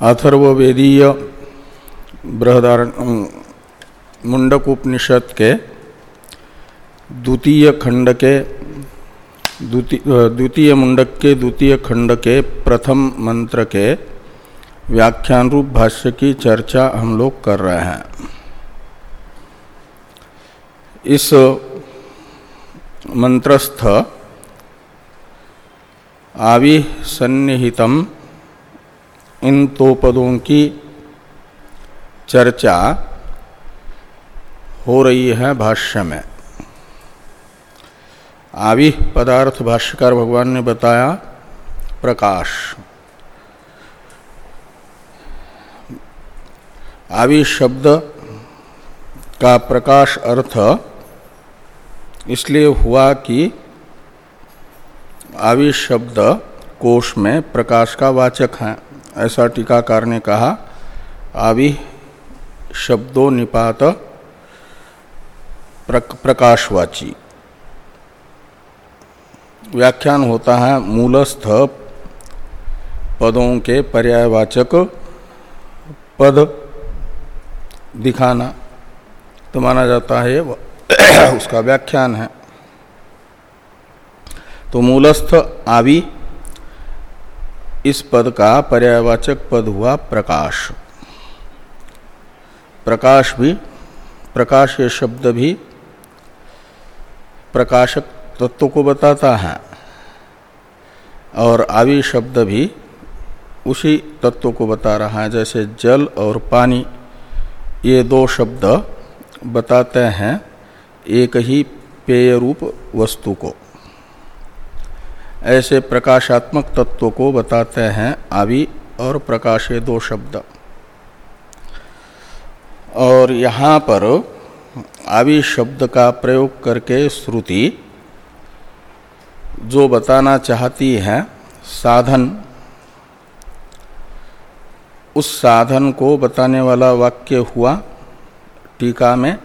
अथर्वेदीय बृहदारण मुंडक उपनिषद के द्वितीय खंड के द्वितीय मुंडक के द्वितीय खंड के प्रथम मंत्र के व्याख्यान रूप भाष्य की चर्चा हम लोग कर रहे हैं। इस मंत्रस्थ आवि सन्निहितम इन तो पदों की चर्चा हो रही है भाष्य में। आवि पदार्थ भाष्यकार भगवान ने बताया, प्रकाश। आवि शब्द का प्रकाश अर्थ इसलिए हुआ कि आवि शब्द कोश में प्रकाश का वाचक है। ऐसा टीकाकार ने कहा, आवि शब्दों निपात प्रकाशवाची। व्याख्यान होता है, मूलस्थ पदों के पर्यायवाचक पद दिखाना। तो माना जाता है उसका व्याख्यान है। तो मूलस्थ आवि इस पद का पर्यावाचक पद हुआ प्रकाश। प्रकाश भी, प्रकाश ये शब्द भी प्रकाशक तत्व को बताता है। और आवि शब्द भी उसी तत्व को बता रहा है, जैसे जल और पानी, ये दो शब्द बताते हैं एक ही पेय रूप वस्तु को। ऐसे प्रकाशात्मक तत्व को बताते हैं आवि और प्रकाशे दो शब्द। और यहाँ पर आवि शब्द का प्रयोग करके श्रुति जो बताना चाहती है, साधन, उस साधन को बताने वाला वाक्य हुआ टीका में।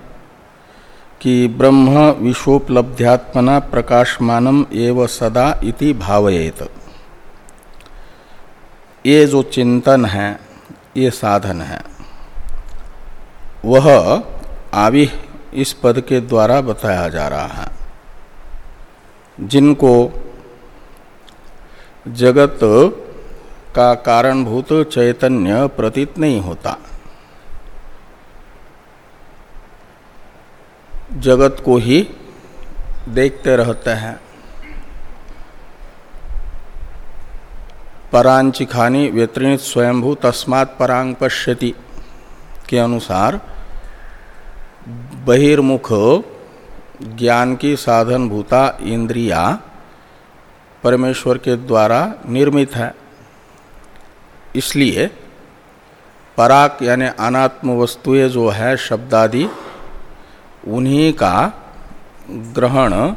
कि ब्रह्म विश्वोपलब्ध्यात्मना प्रकाशमानम एव सदा इति भावयेत। ये जो चिंतन है, ये साधन है, वह आवि इस पद के द्वारा बताया जा रहा है। जिनको जगत का कारणभूत चैतन्य प्रतीत नहीं होता। जगत को ही देखते रहते हैं। परांचिखानी व्यतीत स्वयंभू तस्मात् परांग पश्यति के अनुसार बहिर्मुख ज्ञान की साधन भूता इंद्रिया परमेश्वर के द्वारा निर्मित है। इसलिए पराक यानी अनात्म वस्तुएँ जो है, शब्दादि उन्हीं का ग्रहण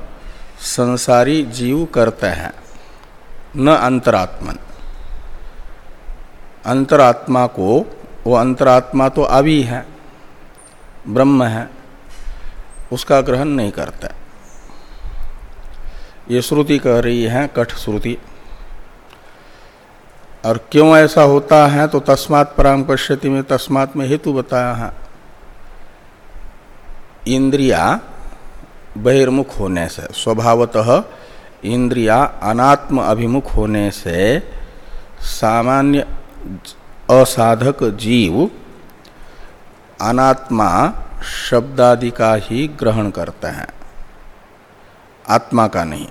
संसारी जीव करते हैं, न अंतरात्मन। अंतरात्मा को, वो अंतरात्मा तो अभी है, ब्रह्म है, उसका ग्रहण नहीं करता। ये श्रुति कह रही है, कठ श्रुति। और क्यों ऐसा होता है तो तस्मात् परांग पश्यति में तस्मात् में हेतु बताया है। इंद्रिया बहिर्मुख होने से, स्वभावतः इंद्रिया अनात्म अभिमुख होने से सामान्य असाधक जीव अनात्मा शब्दादि का ही ग्रहण करते हैं। आत्मा का नहीं।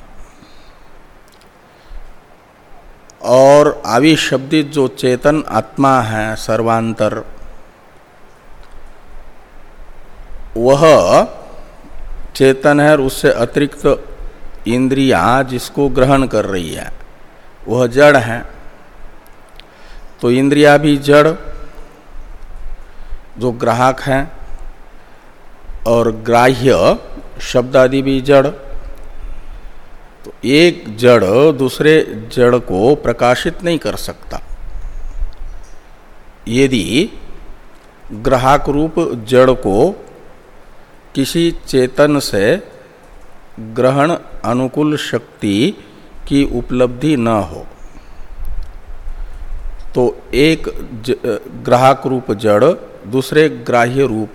और आविशब्दित जो चेतन आत्मा है, सर्वांतर वह चेतन है और उससे अतिरिक्त इंद्रिया जिसको ग्रहण कर रही है, वह जड़ है। तो इंद्रिया भी जड़, जो ग्राहक हैं, और ग्राह्य शब्द आदि भी जड़। तो एक जड़ दूसरे जड़ को प्रकाशित नहीं कर सकता। यदि ग्राहक रूप जड़ को किसी चेतन से ग्रहण अनुकूल शक्ति की उपलब्धि न हो तो एक ग्राहक रूप जड़, दूसरे ग्राह्य रूप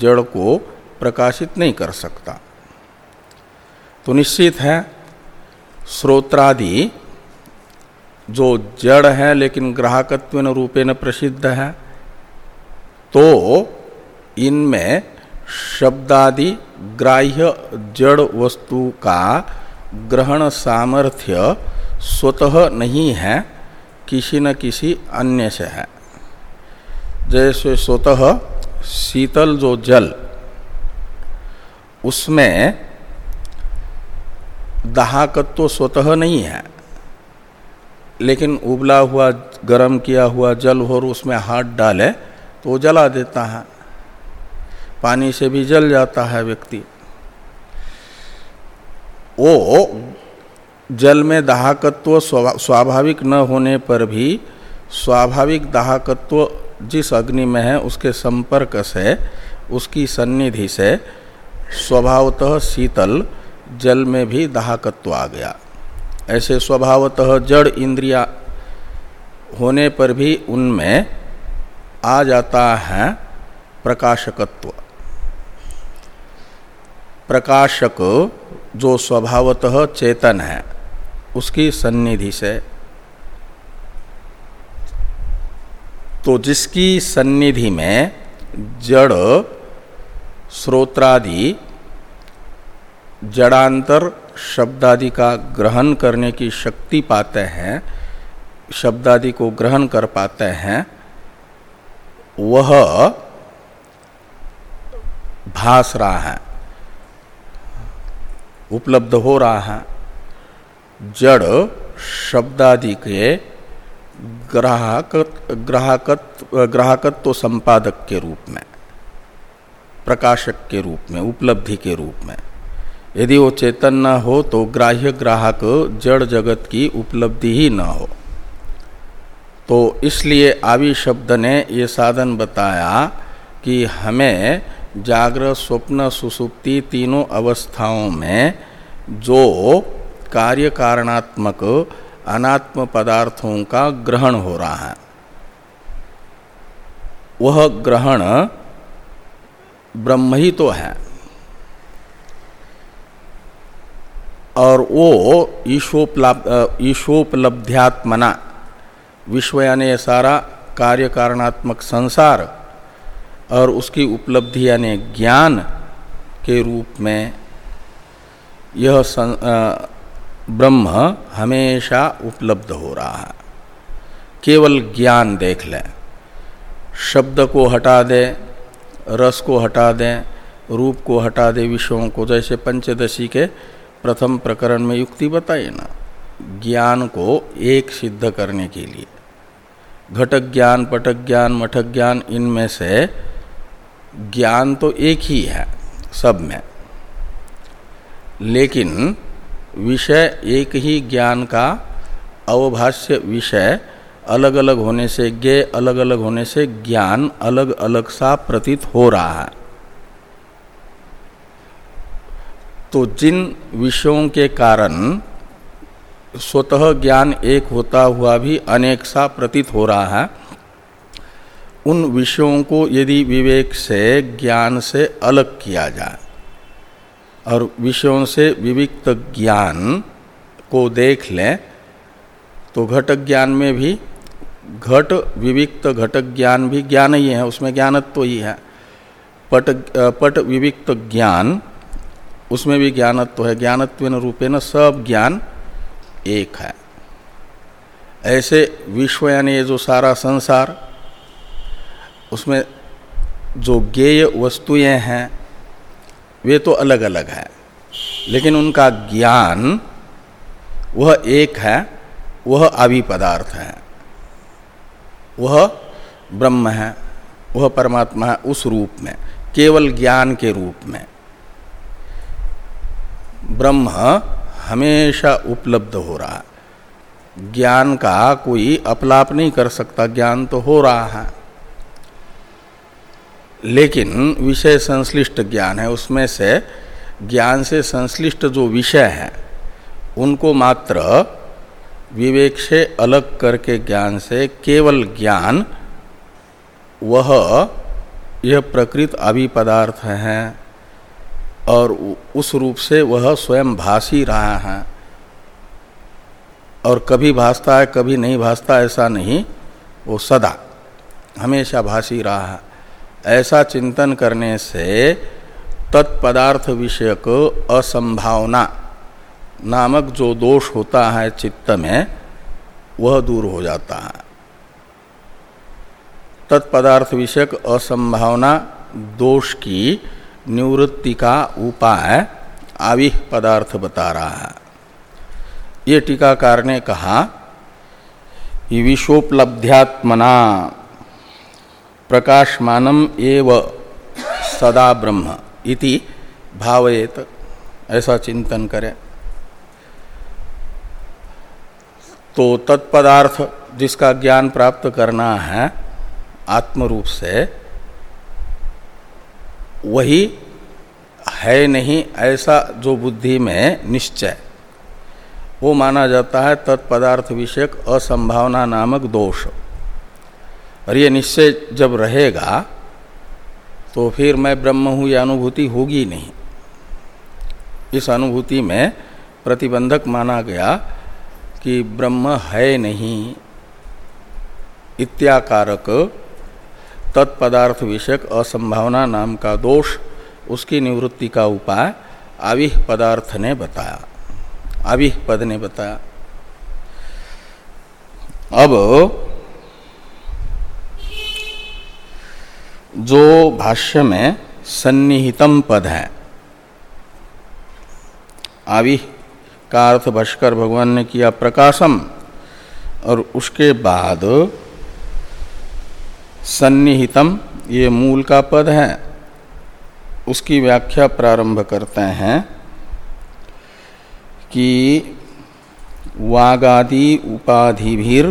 जड़ को प्रकाशित नहीं कर सकता। तो निश्चित है श्रोत्रादि जो जड़ है लेकिन ग्राहकत्व रूपेण प्रसिद्ध है तो इनमें शब्दादि ग्राह्य जड़ वस्तु का ग्रहण सामर्थ्य स्वतः नहीं है, किसी न किसी अन्य से है। जैसे स्वतः शीतल जो जल, उसमें दाहकत्व तो स्वतः नहीं है, लेकिन उबला हुआ, गर्म किया हुआ जल और उसमें हाथ डाले तो जला देता है। पानी से भी जल जाता है व्यक्ति। वो जल में दाहकत्व स्वाभाविक न होने पर भी स्वाभाविक दाहकत्व जिस अग्नि में है, उसके संपर्क से, उसकी सन्निधि से स्वभावतः शीतल जल में भी दाहकत्व आ गया। ऐसे स्वभावतः जड़ इंद्रिया होने पर भी उनमें आ जाता है प्रकाशकत्व। प्रकाशक जो स्वभावतः चेतन है, उसकी सन्निधि से। तो जिसकी सन्निधि में जड़ श्रोत्रादि जड़ांतर शब्दादि का ग्रहण करने की शक्ति पाते हैं, शब्दादि को ग्रहण कर पाते हैं, वह भास रहा है। उपलब्ध हो रहा है। जड़ शब्दादि के ग्राहक ग्राहकत, ग्राहकत्व तो संपादक के रूप में, प्रकाशक के रूप में, उपलब्धि के रूप में। यदि वो चेतन न हो तो ग्राह्य ग्राहक जड़ जगत की उपलब्धि ही न हो। तो इसलिए आवि शब्द ने ये साधन बताया कि हमें जागृत स्वप्न सुसुप्ति तीनों अवस्थाओं में जो कार्य कारणात्मक अनात्म पदार्थों का ग्रहण हो रहा है। वह ग्रहण ब्रह्म ही तो है। और वो ईशोपलब्ध्यात्मना विश्व यानी सारा कार्य कारणात्मक संसार और उसकी उपलब्धि यानी ज्ञान के रूप में यह सं, आ, ब्रह्म हमेशा उपलब्ध हो रहा है। केवल ज्ञान देख लें। शब्द को हटा दे रस को हटा दें रूप को हटा दे विषयों को जैसे पंचदशी के प्रथम प्रकरण में युक्ति बताइए ना ज्ञान को एक सिद्ध करने के लिए। घटक ज्ञान पटक ज्ञान मठक ज्ञान इनमें से ज्ञान तो एक ही है, सब में। लेकिन विषय एक ही ज्ञान का अवभाष्य विषय अलग अलग होने से ज्ञ अलग अलग होने से ज्ञान अलग अलग सा प्रतीत हो रहा है। तो जिन विषयों के कारण स्वतः ज्ञान एक होता हुआ भी अनेक सा प्रतीत हो रहा है उन विषयों को यदि विवेक से, ज्ञान से अलग किया जाए और विषयों से विविक्त ज्ञान को देख लें तो घटक ज्ञान में भी घट, विविक्त घटक ज्ञान भी ज्ञान ही है, उसमें ज्ञानत्व तो ही है। पट पट विविक्त ज्ञान, उसमें भी ज्ञानत्व तो है ज्ञानत्व रूपेण सब ज्ञान एक है। ऐसे विश्व यानी ये जो सारा संसार उसमें जो ज्ञेय वस्तुएँ हैं, वे तो अलग अलग है। लेकिन उनका ज्ञान, वह एक है, वह आवि पदार्थ है। वह ब्रह्म है, वह परमात्मा है उस रूप में, केवल ज्ञान के रूप में। ब्रह्म हमेशा उपलब्ध हो रहा है। ज्ञान का कोई अपलाप नहीं कर सकता, ज्ञान तो हो रहा है। लेकिन विषय संश्लिष्ट ज्ञान है, उसमें से ज्ञान से संश्लिष्ट जो विषय है, उनको मात्र विवेक से अलग करके ज्ञान से केवल ज्ञान, वह यह प्रकृत अभी पदार्थ है और उस रूप से वह स्वयं भास रहा है। और कभी भासता है, कभी नहीं भासता, ऐसा नहीं, वो सदा, हमेशा भासी रहा है। ऐसा चिंतन करने से तत्पदार्थ विषयक असंभावना नामक जो दोष होता है चित्त में, वह दूर हो जाता है। तत्पदार्थ विषयक असंभावना दोष की निवृत्ति का उपाय आविह पदार्थ बता रहा है। ये टीकाकार ने कहा विश्वोपलब्ध्यात्मना प्रकाशमानम एव सदा ब्रह्म इति भावयेत। ऐसा चिंतन करें। तो तत्पदार्थ जिसका ज्ञान प्राप्त करना है आत्म रूप से, वही है नहीं ऐसा जो बुद्धि में निश्चय। वो माना जाता है तत्पदार्थ विषयक असंभावना नामक दोष। और ये निश्चय जब रहेगा तो फिर मैं ब्रह्म हूँ यह अनुभूति होगी नहीं। इस अनुभूति में प्रतिबंधक माना गया कि ब्रह्म है नहीं। इत्याकारक तत्पदार्थ विषयक असंभावना नाम का दोष, उसकी निवृत्ति का उपाय आविह पदार्थ ने बताया। आविह पद ने बताया। अब जो भाष्य में सन्निहितम पद है। आविह का अर्थ भाष्कर भगवान ने किया प्रकाशम, और उसके बाद सन्निहितम, ये मूल का पद है। उसकी व्याख्या प्रारंभ करते हैं कि वागादि उपाधिभिर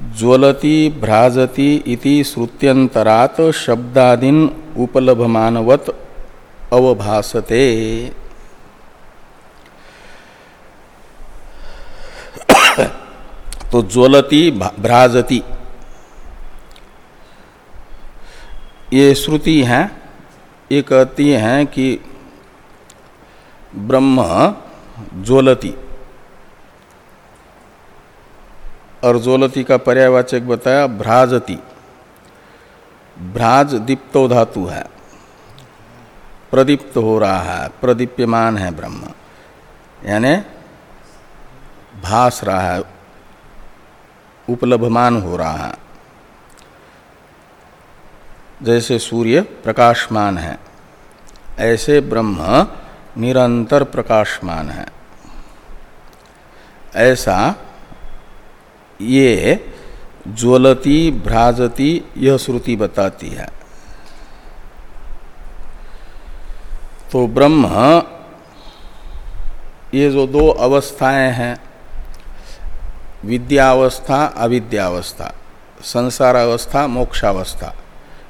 ज्वलती भ्राजती इति श्रुत्यंतरात शब्दादीन उपलभमानवत अवभासते। तो ज्वलती भ्राजती। ये श्रुति हैं, ये कहती हैं कि ब्रह्म ज्वलती। और ज्वलती का पर्यायवाचक बताया, भ्राजती। भ्राज दीप्तो धातु है। प्रदीप्त हो रहा है, प्रदीप्यमान है ब्रह्म। यानी भास रहा है उपलब्धमान हो रहा है। जैसे सूर्य प्रकाशमान है, ऐसे ब्रह्म निरंतर प्रकाशमान है। ऐसा ये ज्वलती, भ्राजती, यह श्रुति बताती है। तो ब्रह्म, ये जो दो अवस्थाएँ हैं, विद्यावस्था, अविद्यावस्था संसार अवस्था मोक्षावस्था।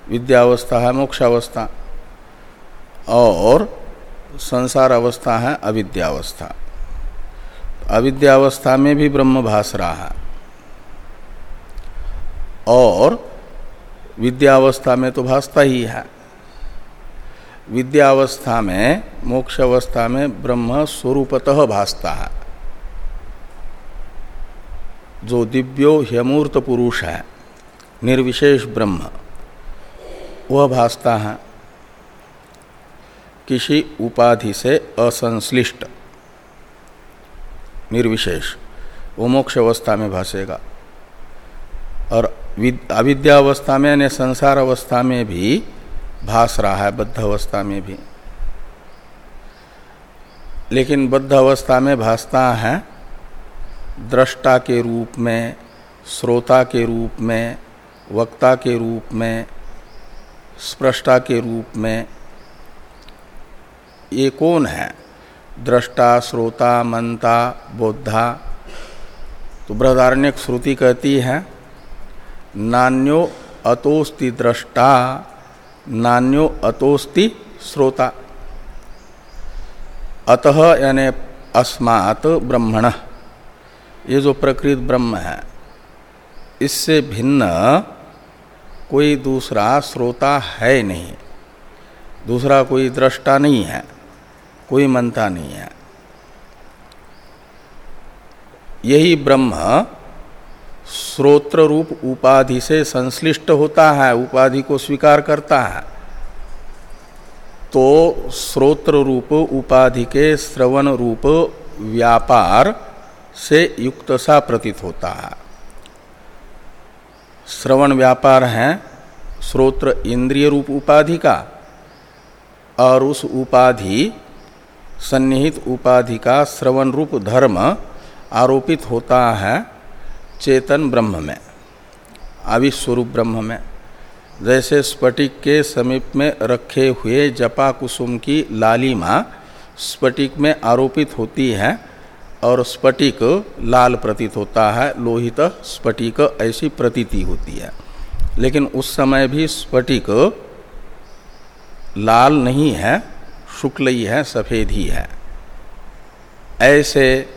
विद्यावस्था है, मोक्षावस्था। और संसार अवस्था है, अविद्यावस्था। अविद्यावस्था में भी ब्रह्म भास रहा है। और विद्यावस्था में तो भासता ही है। विद्यावस्था में मोक्ष अवस्था में ब्रह्म स्वरूपतः भासता है। जो दिव्यो ह्यमूर्त पुरुष है, निर्विशेष ब्रह्म, वह भासता है। किसी उपाधि से असंश्लिष्ट, निर्विशेष, वो मोक्ष अवस्था में भासेगा। और अविद्यावस्था में यानी संसार अवस्था में भी भास रहा है बद्ध अवस्था में भी। लेकिन बद्ध अवस्था में भासता है दृष्टा के रूप में, श्रोता के रूप में, वक्ता के रूप में स्प्रष्टा के रूप में। ये कौन है? दृष्टा, श्रोता मनता बोधा तो बृहदारण्य श्रुति कहती है नान्यो अतोस्ति दृष्टा नान्यो अतोस्ति श्रोता। अतः यानी अस्मात् ब्रह्मण। ये जो प्रकृत ब्रह्म है, इससे भिन्न कोई दूसरा श्रोता है नहीं। दूसरा कोई दृष्टा नहीं है, कोई मनता नहीं है। यही ब्रह्म श्रोत्र रूप उपाधि से संश्लिष्ट होता है, उपाधि को स्वीकार करता है। तो श्रोत्र रूप उपाधि के श्रवण रूप व्यापार से युक्त सा प्रतीत होता है। श्रवण व्यापार है श्रोत्र इंद्रिय रूप उपाधि का, और उस उपाधि, सन्निहित उपाधि का श्रवण रूप धर्म आरोपित होता है चेतन ब्रह्म में आविस्वरूप ब्रह्म में, जैसे स्फटिक के समीप में रखे हुए जपा कुसुम की लालिमा स्फटिक में आरोपित होती है और स्फटिक लाल प्रतीत होता है, लोहित स्फटिक ऐसी प्रतीति होती है। लेकिन उस समय भी स्फटिक लाल नहीं है, शुक्ल ही है, सफ़ेद ही है। ऐसे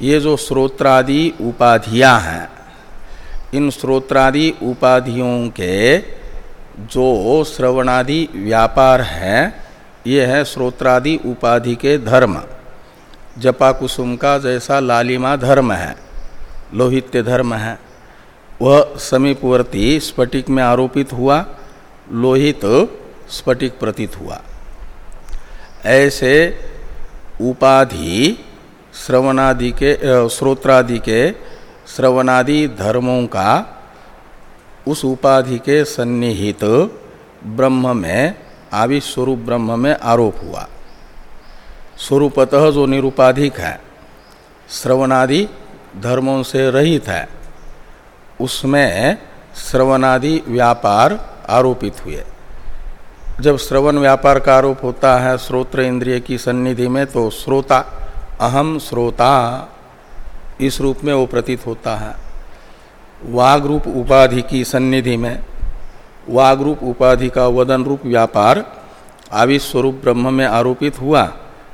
ये जो स्रोत्रादि उपाधियाँ हैं, इन स्रोत्रादि उपाधियों के जो श्रवणादि व्यापार है, ये है स्रोत्रादि उपाधि के धर्म। जपा कुसुम का जैसा लालिमा धर्म है, लोहित्य धर्म है, वह समीपवर्ती स्फटिक में आरोपित हुआ, लोहित स्फटिक प्रतीत हुआ। ऐसे उपाधि श्रवणादि के श्रोत्रादि के श्रवणादि धर्मों का उस उपाधि के सन्निहित ब्रह्म में आविस्वरूप ब्रह्म में आरोप हुआ। स्वरूपतः जो निरुपाधिक है, श्रवणादि धर्मों से रहित है, उसमें श्रवणादि व्यापार आरोपित हुए। जब श्रवण व्यापार का आरोप होता है, श्रोत्र इंद्रिय की सन्निधि में तो श्रोता अहम श्रोता इस रूप में वो प्रतीत होता है। वाग रूप उपाधि की सन्निधि में वाग रूप उपाधि का वदन रूप व्यापार, आविस्वरूप ब्रह्म में आरोपित हुआ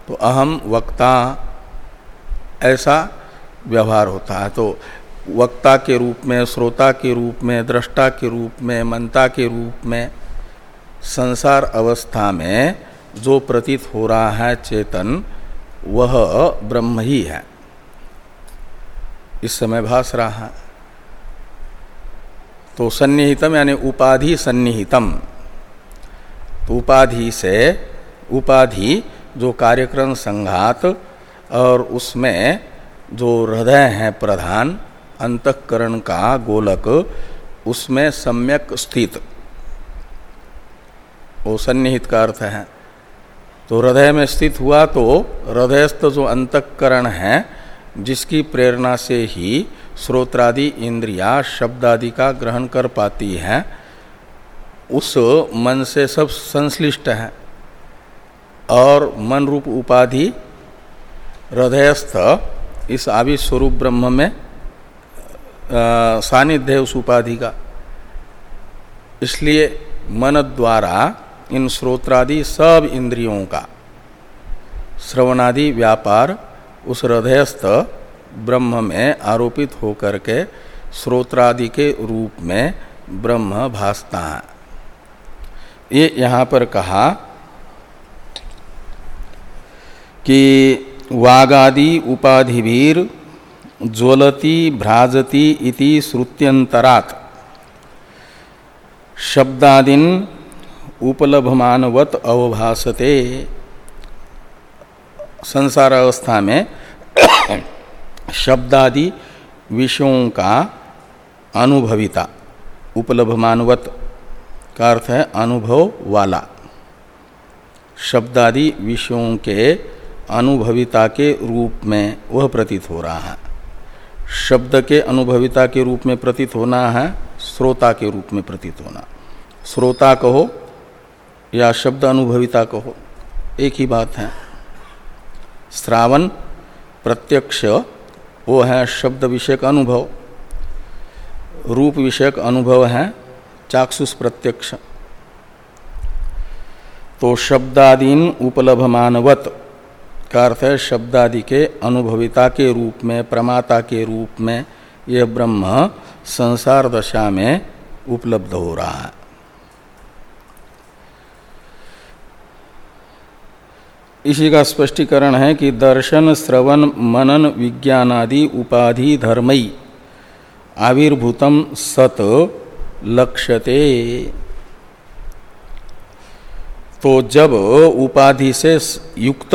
तो अहम वक्ता, ऐसा व्यवहार होता है। तो वक्ता के रूप में श्रोता के रूप में, दृष्टा के रूप में मनता के रूप में, संसार अवस्था में जो प्रतीत हो रहा है चेतन वह ब्रह्म ही है। इस समय भास रहा है। तो सन्निहितम यानी उपाधि सन्निहितम। तो उपाधि से उपाधि जो कार्यक्रम संघात और उसमें जो हृदय है प्रधान, अंतकरण का गोलक, उसमें सम्यक स्थित। वो सन्निहित का अर्थ है। तो हृदय में स्थित हुआ तो हृदयस्थ जो अंतकरण है, जिसकी प्रेरणा से ही श्रोत्रादि इंद्रिया, शब्दादि का ग्रहण कर पाती है, उस मन से सब संश्लिष्ट है। और मन रूप उपाधि हृदयस्थ इस आवि स्वरूप ब्रह्म में सानिध्य उस उपाधि का। इसलिए मन द्वारा इन श्रोत्रादि सब इंद्रियों का। श्रवणादि व्यापार उस हृदयस्थ ब्रह्म में आरोपित होकर के श्रोत्रादि के रूप में ब्रह्म भासता है। ये यहाँ पर कहा कि वागादि उपाधिवीर ज्वलती भ्राजती इति श्रुत्यंतरात। शब्दादीन उपलभमानवत अवभासते। संसार अवस्था में शब्दादि विषयों का अनुभविता। उपलब्धमानवत का अर्थ है अनुभव वाला। शब्दादि विषयों के अनुभविता के रूप में वह प्रतीत हो रहा है। शब्द के अनुभविता के रूप में प्रतीत होना है, श्रोता के रूप में प्रतीत होना। श्रोता कहो या शब्द अनुभविता कहो। एक ही बात है। श्रावण, प्रत्यक्ष, वो है शब्द विषयक अनुभव। रूप विषयक अनुभव है चाक्षुष प्रत्यक्ष। तो शब्दादीन उपलभमानवत का अर्थ है शब्दादि के अनुभविता के रूप में, प्रमाता के रूप में यह ब्रह्म संसार दशा में उपलब्ध हो रहा है। इसी का स्पष्टीकरण है कि दर्शन, श्रवण, मनन, विज्ञानादि उपाधि धर्मई आविर्भूतम सत लक्ष्यते तो जब उपाधि से युक्त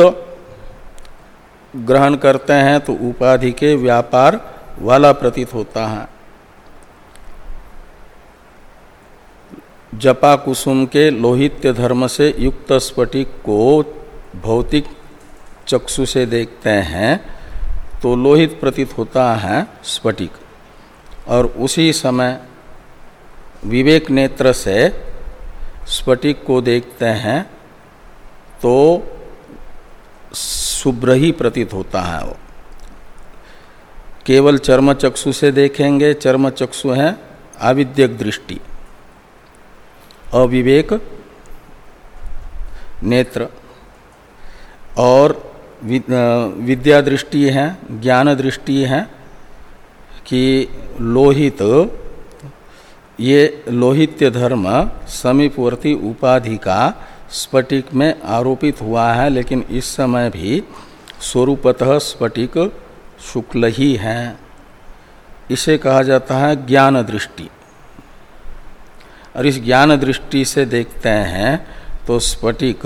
ग्रहण करते हैं तो उपाधि के व्यापार वाला प्रतीत होता है। जपा कुसुम के लोहित्य धर्म से युक्त स्फटिक को भौतिक चक्षु से देखते हैं तो लोहित प्रतीत होता है स्फटिक। और उसी समय विवेक नेत्र से स्फटिक को देखते हैं तो शुभ्र ही प्रतीत होता है वो। केवल चर्म चक्षु से देखेंगे, चर्म चक्षु है आविद्यक दृष्टि। अविवेक नेत्र और विद्या दृष्टि है ज्ञान दृष्टि है कि लोहित, ये लोहित्य धर्म समीपवर्ती उपाधि का स्फटिक में आरोपित हुआ है, लेकिन इस समय भी स्वरूपतः स्फटिक शुक्ल ही है। इसे कहा जाता है ज्ञान दृष्टि और इस ज्ञान दृष्टि से देखते हैं तो स्फटिक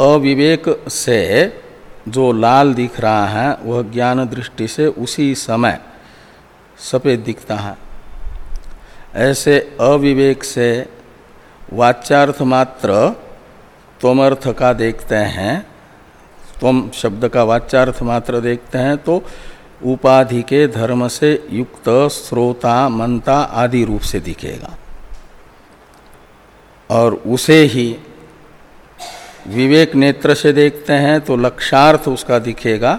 अविवेक से जो लाल दिख रहा है, वह ज्ञान दृष्टि से उसी समय सफ़ेद दिखता है। ऐसे अविवेक से वाच्यार्थ मात्र त्वमर्थ का देखते हैं त्वम शब्द का वाच्यार्थ मात्र देखते हैं तो उपाधि के धर्म से युक्त श्रोता मनता आदि रूप से दिखेगा। और उसे ही विवेक नेत्र से देखते हैं तो लक्षार्थ उसका दिखेगा।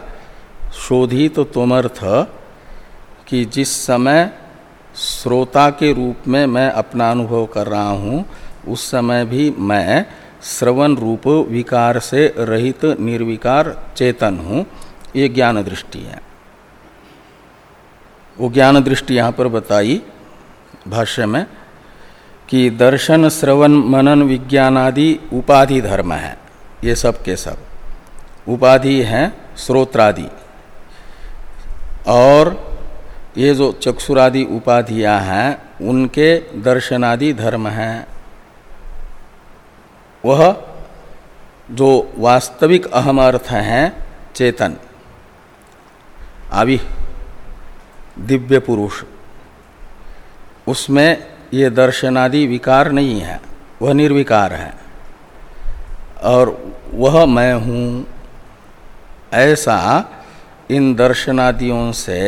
शोधित तो तुमर्थ कि जिस समय श्रोता के रूप में मैं अपना अनुभव कर रहा हूँ, उस समय भी मैं श्रवण रूप विकार से रहित निर्विकार चेतन हूँ। ये ज्ञान दृष्टि है। वो ज्ञान दृष्टि यहाँ पर बताई भाष्य में। कि दर्शन, श्रवण, मनन, विज्ञान आदि उपाधि धर्म है। ये सब के सब। उपाधि हैं स्रोत्रादि। और ये जो चक्षुरादि उपाधियाँ हैं, उनके दर्शनादि धर्म हैं। वह जो वास्तविक अहम अर्थ हैं, चेतन। आवि दिव्य पुरुष। उसमें ये दर्शनादि विकार नहीं है, वह निर्विकार है। और वह मैं हूँ, ऐसा इन दर्शनादियों से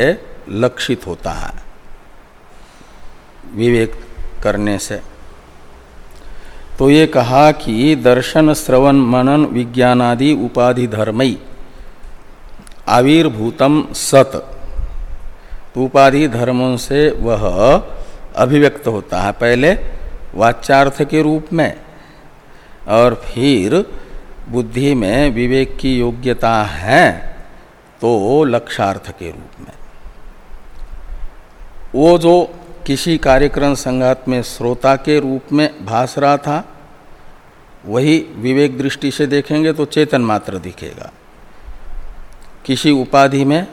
लक्षित होता है, विवेक करने से। तो ये कहा कि दर्शन, श्रवण, मनन, विज्ञानादि उपाधि धर्मई, आविर्भूतम सत, उपाधि धर्मों से वह अभिव्यक्त होता है पहले वाच्यार्थ के रूप में और फिर बुद्धि में विवेक की योग्यता है तो लक्षार्थ के रूप में। वो जो किसी कार्यक्रम संघात में श्रोता के रूप में भास रहा था, वही विवेक दृष्टि से देखेंगे तो चेतन मात्र दिखेगा। किसी उपाधि में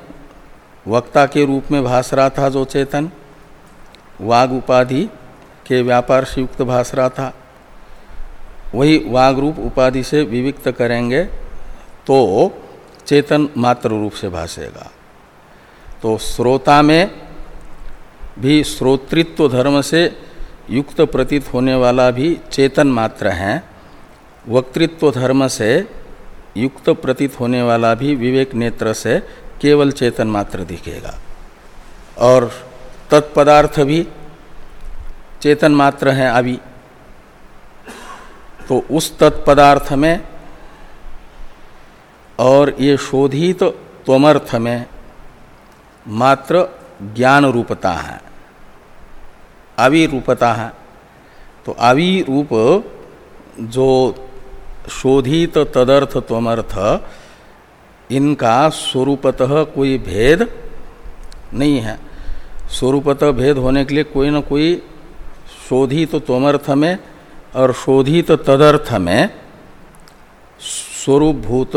वक्ता के रूप में भास रहा था जो चेतन वाग उपाधि के व्यापार से युक्त भास रहा था। वही वाग रूप उपाधि से विविक्त करेंगे तो चेतन मात्र रूप से भासेगा। तो श्रोता में भी श्रोतृत्व धर्म से युक्त प्रतीत होने वाला भी चेतन मात्र है। वक्तृत्व धर्म से युक्त प्रतीत होने वाला भी विवेक नेत्र से केवल चेतन मात्र दिखेगा। और तत्पदार्थ भी चेतन मात्र है अभी। तो उस तत्पदार्थ में और ये शोधित तो में मात्र ज्ञान रूपता है। आविरूपता है। तो आविरूप जो शोधित तदर्थ त्वमर्थ, इनका स्वरूपतः कोई भेद नहीं है। स्वरूपतः भेद होने के लिए कोई ना कोई शोधित तो तोमर्थ में और शोधित तो तदर्थ में स्वरूपभूत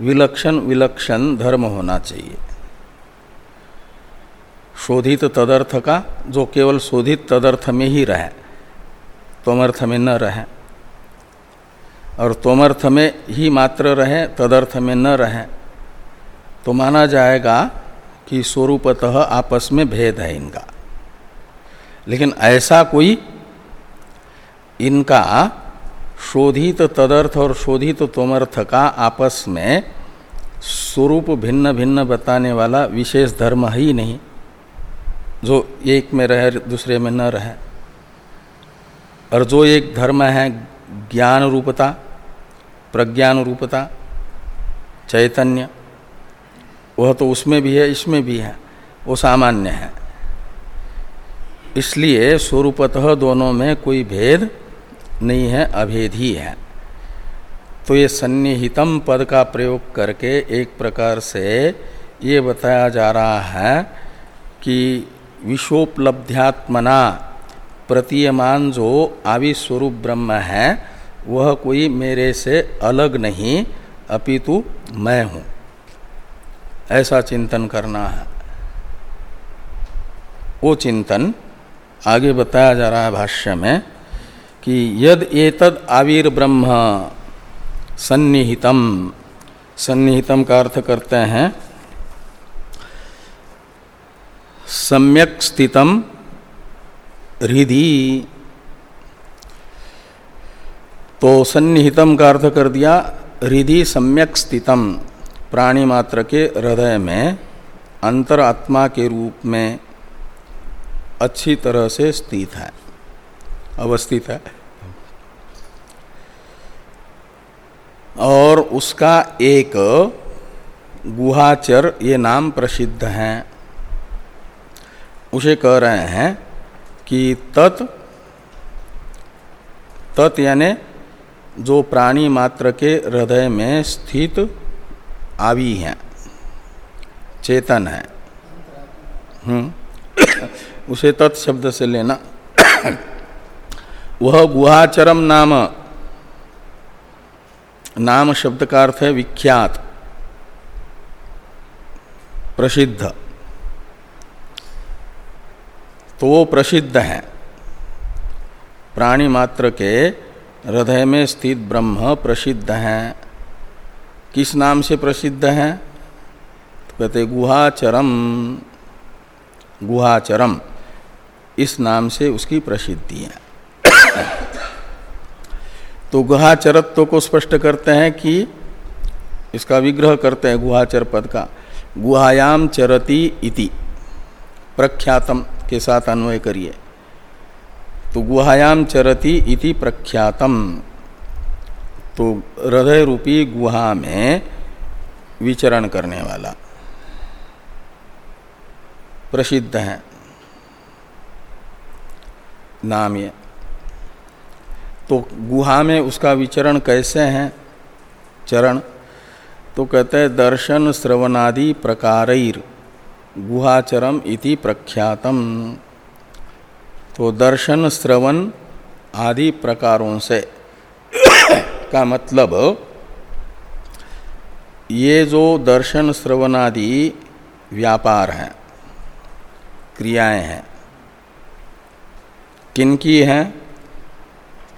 विलक्षण विलक्षण धर्म होना चाहिए। शोधित तदर्थ का जो केवल शोधित तदर्थ में ही रहे तोमर्थ में न रहे, और तोमर्थ में ही मात्र रहे, तदर्थ में न रहे तो माना जाएगा कि स्वरूपतः आपस में भेद है इनका। लेकिन ऐसा कोई इनका शोधित तदर्थ और शोधित तोमर्थ का आपस में स्वरूप भिन्न भिन्न बताने वाला विशेष धर्म ही नहीं, जो एक में रहे दूसरे में न रहे। और जो एक धर्म है ज्ञान रूपता, प्रज्ञान रूपता, चैतन्य वह तो उसमें भी है, इसमें भी है। वो सामान्य है। इसलिए स्वरूपतः दोनों में कोई भेद नहीं है, अभेद ही है। तो ये सन्निहितम पद का प्रयोग करके एक प्रकार से ये बताया जा रहा है कि विश्वोपलब्ध्यात्मना प्रतीयमान जो आविस्वरूप ब्रह्म है, वह कोई मेरे से अलग नहीं, अपितु मैं हूँ। ऐसा चिंतन करना है। वो चिंतन आगे बताया जा रहा है भाष्य में कि यद एतद आविर ब्रह्म सन्निहितम। सन्निहितम का अर्थ करते हैं, सम्यक स्थितम हृदि। तो सन्निहितम का अर्थ कर दिया, हृदि सम्यक स्थितम। प्राणी मात्र के हृदय में अंतर आत्मा के रूप में अच्छी तरह से स्थित है, अवस्थित है। और उसका एक गुहाचर, ये नाम प्रसिद्ध है। उसे कह रहे हैं कि तत् तत् यानि जो प्राणी मात्र के हृदय में स्थित आवी है, चेतन है। हम्म। उसे तत् शब्द से लेना। वह गुहाचरम नाम नाम शब्द का अर्थ है विख्यात, प्रसिद्ध। तो वो प्रसिद्ध है। प्राणी मात्र के हृदय में स्थित ब्रह्म प्रसिद्ध हैं। किस नाम से प्रसिद्ध हैं? तो कहते गुहाचरम। गुहाचरम, इस नाम से उसकी प्रसिद्धि है। तो गुहाचरत्व को स्पष्ट करते हैं कि, इसका विग्रह करते हैं गुहाचर पद का, गुहायाम चरती इति, प्रख्यातम के साथ अन्वय करिए। तो गुहायाम चरति इति प्रख्यातम। तो हृदय रूपी गुहा में विचरण करने वाला। प्रसिद्ध है। नाम ये। तो गुहा में उसका विचरण कैसे है? चरण। तो कहते हैं, दर्शन श्रवणादि प्रकारैर गुहाचरम इति प्रख्यातम। तो दर्शन, श्रवण आदि प्रकारों से का मतलब ये जो दर्शन श्रवण आदि व्यापार हैं, क्रियाएँ हैं, किनकी हैं?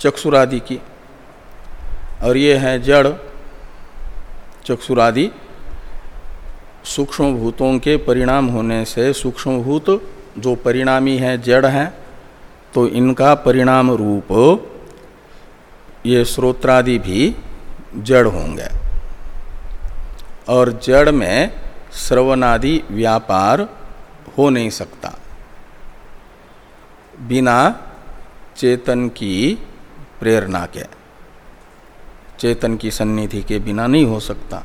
चक्षुरादि की। और ये है जड़ चक्षुरादि सूक्ष्म भूतों के परिणाम होने से सूक्ष्म भूत जो परिणामी है, जड़ है तो इनका परिणाम रूप ये स्रोत्रादि भी जड़ होंगे। और जड़ में श्रवणादि व्यापार हो नहीं सकता। बिना चेतन की प्रेरणा के, चेतन की सन्निधि के बिना नहीं हो सकता।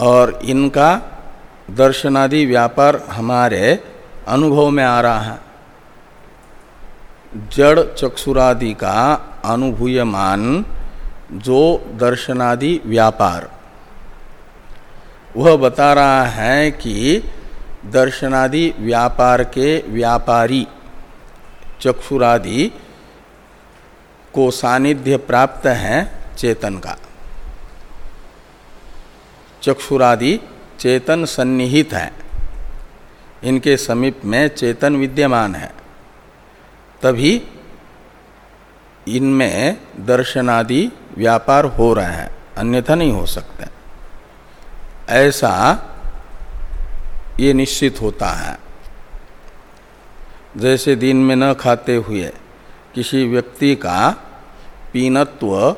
और इनका दर्शनादि व्यापार हमारे अनुभव में आ रहा है। जड़ चक्षुरादि का अनुभूयमान जो दर्शनादि व्यापार। वह बता रहा है कि दर्शनादि व्यापार के व्यापारी, चक्षुरादि को सानिध्य प्राप्त है चेतन का। चक्षुरादि चेतन सन्निहित है। इनके समीप में चेतन विद्यमान है। तभी इनमें दर्शनादि व्यापार हो रहे हैं, अन्यथा नहीं हो सकते। ऐसा ये निश्चित होता है। जैसे दिन में न खाते हुए किसी व्यक्ति का पीनत्व,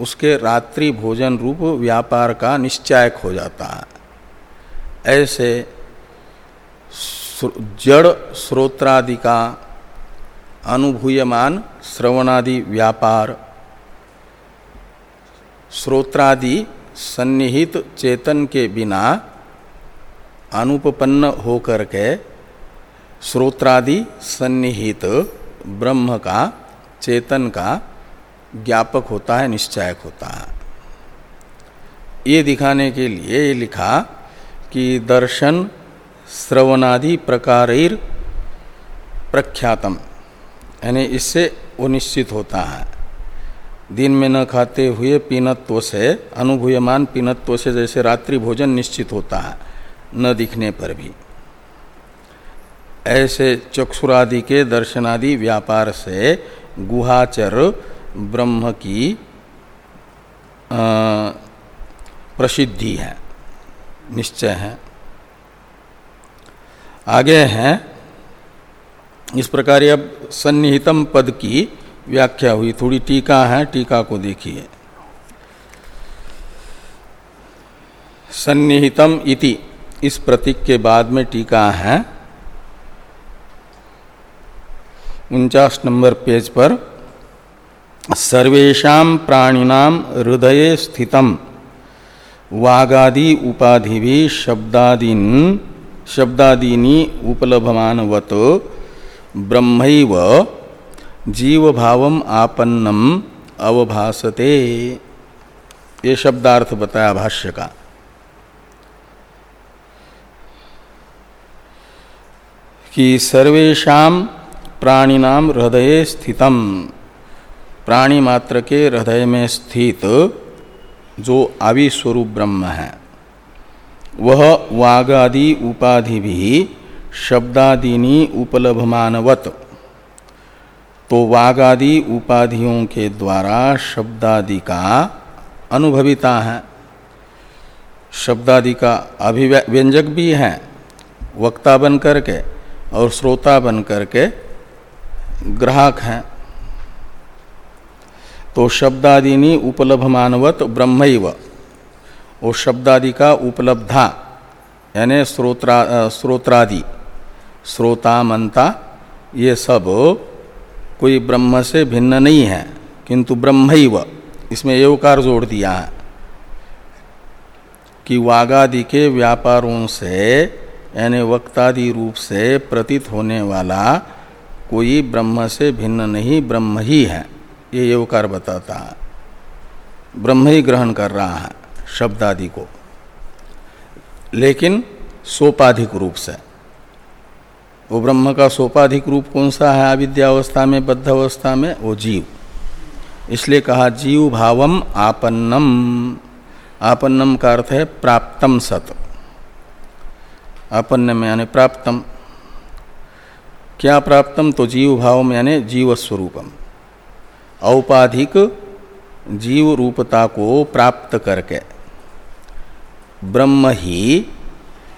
उसके रात्रि भोजन रूप व्यापार का निश्चायक हो जाता है। ऐसे जड़ स्रोत्रादि का अनुभूयमान श्रवणादि व्यापार, श्रोत्रादि सन्निहित चेतन के बिना अनुपपन्न होकर के श्रोत्रादि सन्निहित ब्रह्म का, चेतन का ज्ञापक होता है, निश्चायक होता है। ये दिखाने के लिए ये लिखा कि दर्शन श्रवणादि प्रकार प्रख्यातम। यानी इससे वो निश्चित होता है। दिन में न खाते हुए पीनत्व से, अनुभूयमान पीनत्व से जैसे रात्रि भोजन निश्चित होता है, न दिखने पर भी। ऐसे चक्षुरादि के दर्शनादि व्यापार से गुहाचर ब्रह्म की प्रसिद्धि है, निश्चय है। आगे हैं इस प्रकार अब सन्निहितम पद की व्याख्या हुई। थोड़ी टीका है, टीका को देखिए। सन्निहितम इति, इस प्रतीक के बाद में टीका है। उनचास नंबर पेज पर सर्वेशा प्राणिनाम हृदय स्थितम। वागादि उपाधि शब्दादीन, शब्दादीनी उपलभमानवत। ब्रह्मैव जीव भावम आपन्नम अवभासते। ये शब्दार्थ बताया भाष्य का। कि सर्वेशा प्राणिनाम हृदय स्थितम प्राणी मात्र के हृदय में स्थित जो आविस्वरूप ब्रह्म है, वह वागादि उपाधि भी शब्दादिनी उपलभमानवत। तो वागादि उपाधियों के द्वारा शब्दादि का अनुभविता है। शब्दादि का अभिव्यंजक भी है, वक्ता बन करके और श्रोता बन करके ग्राहक हैं। तो शब्दादिनी उपलब्ध मानवत ब्रह्म वो शब्दादि का उपलब्धा, यानी श्रोत्रा, श्रोत्रादि। श्रोता मनता ये सब कोई ब्रह्म से भिन्न नहीं है, किंतु ब्रह्म इसमें एवकार जोड़ दिया है कि वागादि के व्यापारों से, यानी वक्तादि रूप से प्रतीत होने वाला कोई ब्रह्म से भिन्न नहीं, ब्रह्म ही है। ये योकार बताता है। ब्रह्म ही ग्रहण कर रहा है शब्द आदि को। लेकिन सोपाधिक रूप से। वो ब्रह्म का सोपाधिक रूप कौन सा है? अविद्यावस्था में बद्ध अवस्था में, वो जीव। इसलिए कहा, जीव भावम आपन्नम। आपन्नम का अर्थ है प्राप्तम सत। आपन्न में यानी प्राप्तम। क्या प्राप्तम? तो जीव भाव में यानी जीव स्वरूपम औपाधिक जीव रूपता को प्राप्त करके ब्रह्म ही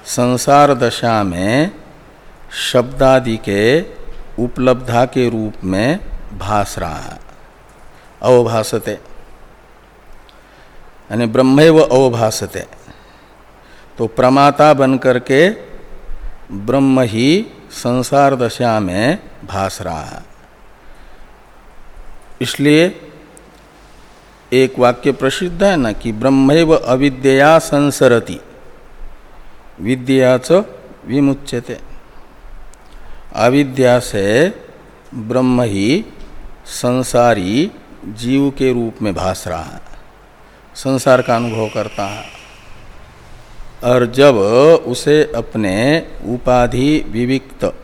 संसार दशा में शब्दादि के उपलब्धा के रूप में भास रहा है। अवभासते। यानी ब्रह्म व अवभासते। तो प्रमाता बन करके ब्रह्म ही संसार दशा में भास रहा है। इसलिए एक वाक्य प्रसिद्ध है ना कि ब्रह्मैव अविद्या संसरति। विद्या च विमुच्यते। अविद्या से ब्रह्म ही संसारी जीव के रूप में भास रहा है। संसार का अनुभव करता है। और जब उसे अपने उपाधि विविक्त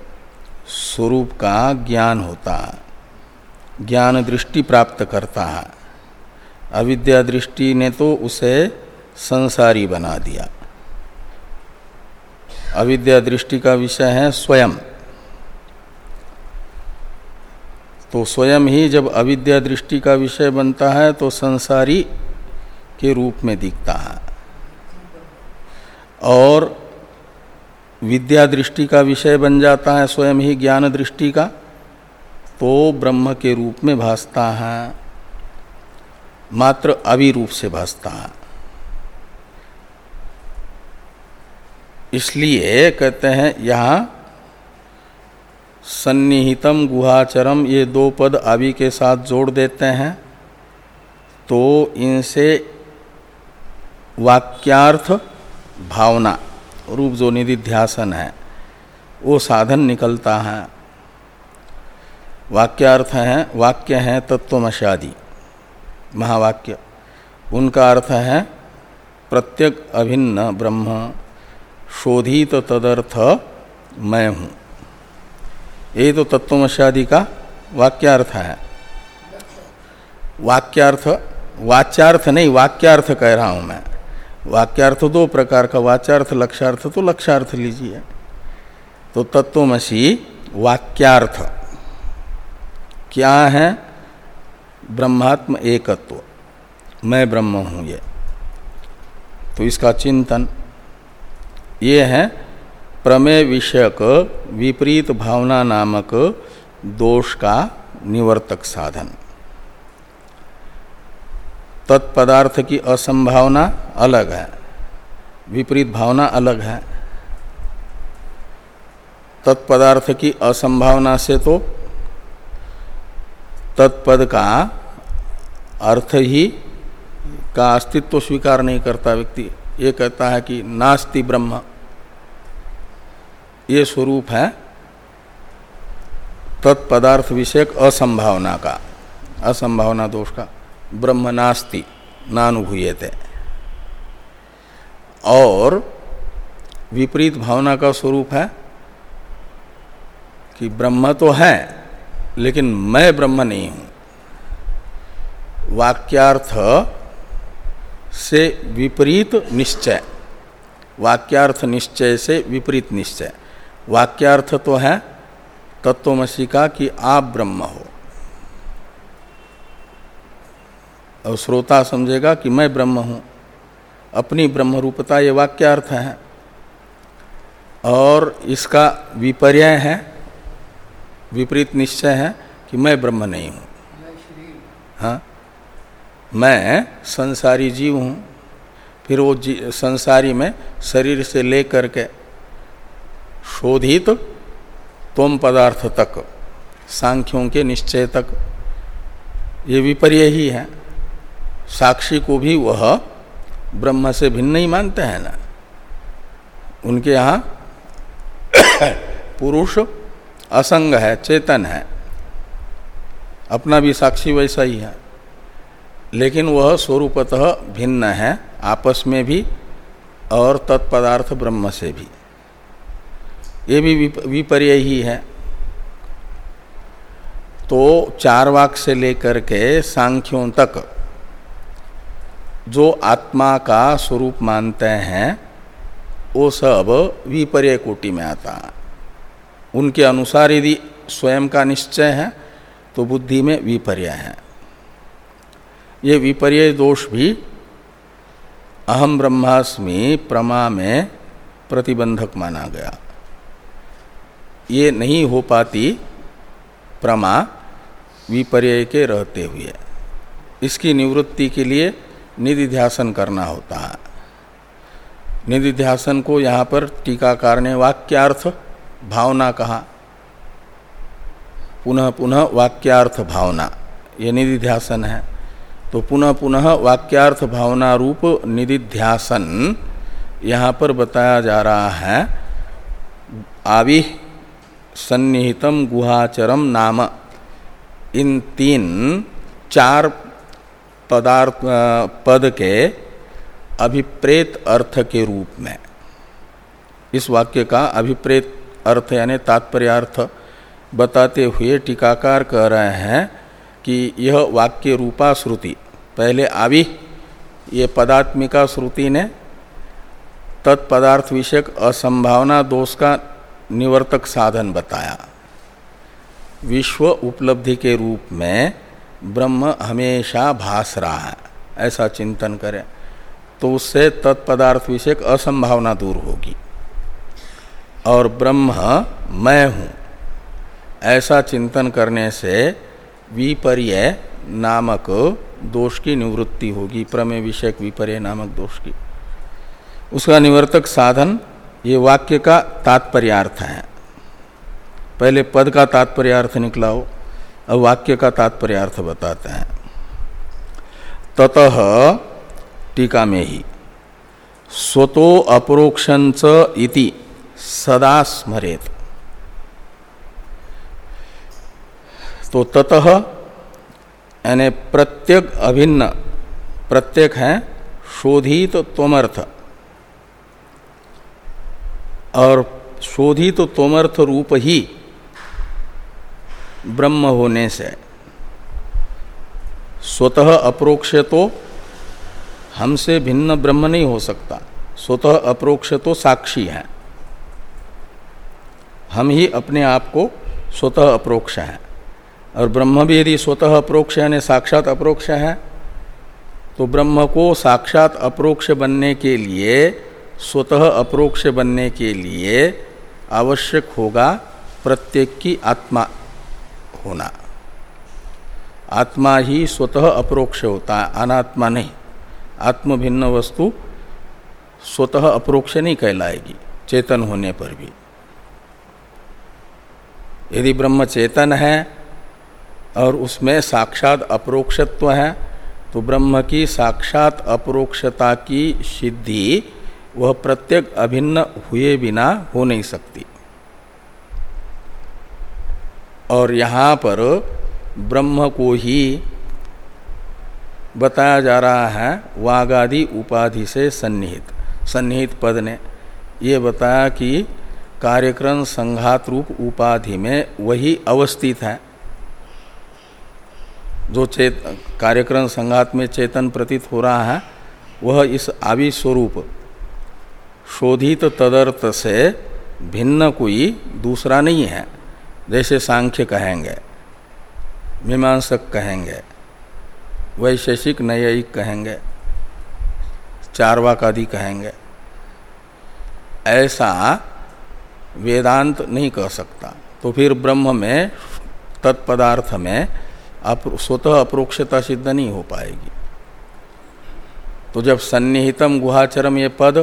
स्वरूप का ज्ञान होता है, ज्ञान दृष्टि प्राप्त करता है, अविद्या दृष्टि ने तो उसे संसारी बना दिया। अविद्या दृष्टि का विषय है स्वयं। तो स्वयं ही जब अविद्या दृष्टि का विषय बनता है तो संसारी के रूप में दिखता है। और विद्या दृष्टि का विषय बन जाता है, स्वयं ही ज्ञान दृष्टि का तो ब्रह्म के रूप में भासता है। मात्र अविरूप से भासता है। इसलिए कहते हैं, यहाँ सन्निहितम गुहाचरम ये दो पद आवि के साथ जोड़ देते हैं। तो इनसे वाक्यार्थ भावना, रूप जो निधिध्यासन है, वो साधन निकलता है। वाक्यार्थ है, वाक्य है तत्वमशादी, महावाक्य। उनका अर्थ है प्रत्यक अभिन्न ब्रह्म, शोधित तदर्थ मैं हूँ। ये तो तत्वमशादी का वाक्यार्थ है। वाक्यार्थ, वाच्यार्थ नहीं, वाक्यार्थ कह रहा हूँ मैं। वाक्यार्थ दो प्रकार का वाचार्थ लक्ष्यार्थ तो लक्ष्यार्थ लीजिए। तो तत्वमसी वाक्यार्थ। क्या है? ब्रह्मात्म एकत्व। मैं ब्रह्म हूँ ये। तो इसका चिंतन ये है प्रमेय विषयक विपरीत भावना नामक दोष का निवर्तक साधन। तत्पदार्थ की असंभावना अलग है, विपरीत भावना अलग है। तत्पदार्थ की असंभावना से तो तत्पद का अर्थ ही का अस्तित्व स्वीकार नहीं करता व्यक्ति। ये कहता है कि नास्ति ब्रह्म। ये स्वरूप है तत्पदार्थ विषयक असंभावना का। असंभावना दोष का। ब्रह्म नास्ति, नानुभूयते। और विपरीत भावना का स्वरूप है कि ब्रह्म तो है, लेकिन मैं ब्रह्म नहीं हूँ। वाक्यार्थ से विपरीत निश्चय। वाक्यार्थ निश्चय से विपरीत निश्चय। वाक्यार्थ तो है तत्वमसी का कि आप ब्रह्म हो। और श्रोता समझेगा कि मैं ब्रह्म हूँ अपनी ब्रह्म रूपता ये वाक्यार्थ है। और इसका विपर्य है विपरीत निश्चय है कि मैं ब्रह्म नहीं हूँ। हाँ मैं संसारी जीव हूँ फिर वो जी, संसारी में शरीर से लेकर के शोधित तोम पदार्थ तक, सांख्यों के निश्चय तक। ये विपर्य ही है। साक्षी को भी वह ब्रह्म से भिन्न ही मानते हैं ना। उनके यहाँ पुरुष असंग है, चेतन है। अपना भी साक्षी वैसा ही है। लेकिन वह स्वरूपतः भिन्न है, आपस में भी और तत्पदार्थ ब्रह्म से भी। ये भी विपर्य ही है। तो चार वाक से लेकर के सांख्यों तक जो आत्मा का स्वरूप मानते हैं, वो सब विपर्य कोटि में आता है। उनके अनुसार यदि स्वयं का निश्चय है तो बुद्धि में विपर्य है। ये विपर्य दोष भी अहम ब्रह्मास्मि प्रमा में प्रतिबंधक माना गया। ये नहीं हो पाती प्रमा विपर्य के रहते हुए। इसकी निवृत्ति के लिए निधिध्यासन करना होता है। निधिध्यासन को यहाँ पर टीकाकार ने वाक्यार्थ भावना कहा। पुनः पुनः वाक्यार्थ भावना, ये निधिध्यासन है। तो पुनः पुनः वाक्यार्थ भावना रूप निधिध्यासन यहाँ पर बताया जा रहा है। आवि सन्निहितम गुहाचरम नाम। इन तीन चार पदार्थ पद के अभिप्रेत अर्थ के रूप में। इस वाक्य का अभिप्रेत अर्थ यानी तात्पर्य अर्थ बताते हुए टीकाकार कह रहे हैं कि यह वाक्य रूपा श्रुति पहले आवि, ये पदात्मिका श्रुति ने तत्पदार्थ विषयक असंभावना दोष का निवर्तक साधन बताया। विश्व उपलब्धि के रूप में ब्रह्म हमेशा भास रहा है, ऐसा चिंतन करें तो उससे तत्पदार्थ विषयक असंभावना दूर होगी। और ब्रह्म मैं हूँ, ऐसा चिंतन करने से विपर्य नामक दोष की निवृत्ति होगी, प्रमेय विषयक विपर्य नामक दोष की। उसका निवर्तक साधन ये वाक्य का तात्पर्यार्थ है। पहले पद का तात्पर्यार्थ निकला हो अब वाक्य का तात्पर्यार्थ बताते हैं। ततः टीका में ही, स्वतो अपरोक्षंच इति सदा स्मरेत। तो ततः, यानी प्रत्येक अभिन्न, प्रत्येक है, शोधित तो तोमर्थ और शोधित तो तोमर्थ रूप ही ब्रह्म होने से। स्वतः अप्रोक्ष तो हमसे भिन्न ब्रह्म नहीं हो सकता। स्वतः अप्रोक्ष तो साक्षी है। हम ही अपने आप को स्वतः अप्रोक्ष हैं। और ब्रह्म भी यदि स्वतः अप्रोक्ष यानी साक्षात अप्रोक्ष है तो ब्रह्म को साक्षात अप्रोक्ष बनने के लिए स्वतः अप्रोक्ष बनने के लिए आवश्यक होगा प्रत्येक की आत्मा होना। आत्मा ही स्वतः अप्रोक्ष होता है, अनात्मा नहीं। आत्म भिन्न वस्तु स्वतः अप्रोक्ष नहीं कहलाएगी, चेतन होने पर भी। यदि ब्रह्म चेतन है और उसमें साक्षात अप्रोक्षत्व है तो ब्रह्म की साक्षात अप्रोक्षता की सिद्धि वह प्रत्येक अभिन्न हुए बिना हो नहीं सकती। और यहाँ पर ब्रह्म को ही बताया जा रहा है, वागादि उपाधि से सन्निहित। सन्निहित पद ने ये बताया कि कार्यक्रम संघात रूप उपाधि में वही अवस्थित है, जो चेत, कार्यक्रम संघात में चेतन प्रतीत हो रहा है, वह इस आवि स्वरूप शोधित तदर्थ से भिन्न कोई दूसरा नहीं है। जैसे सांख्य कहेंगे, मीमांसक कहेंगे, वैशेषिक न्यायिक कहेंगे चारवाक आदि कहेंगे, ऐसा वेदांत नहीं कह सकता। तो फिर ब्रह्म में, तत्पदार्थ में स्वतः अप्रोक्षता सिद्ध नहीं हो पाएगी। तो जब सन्निहितम गुहाचरम ये पद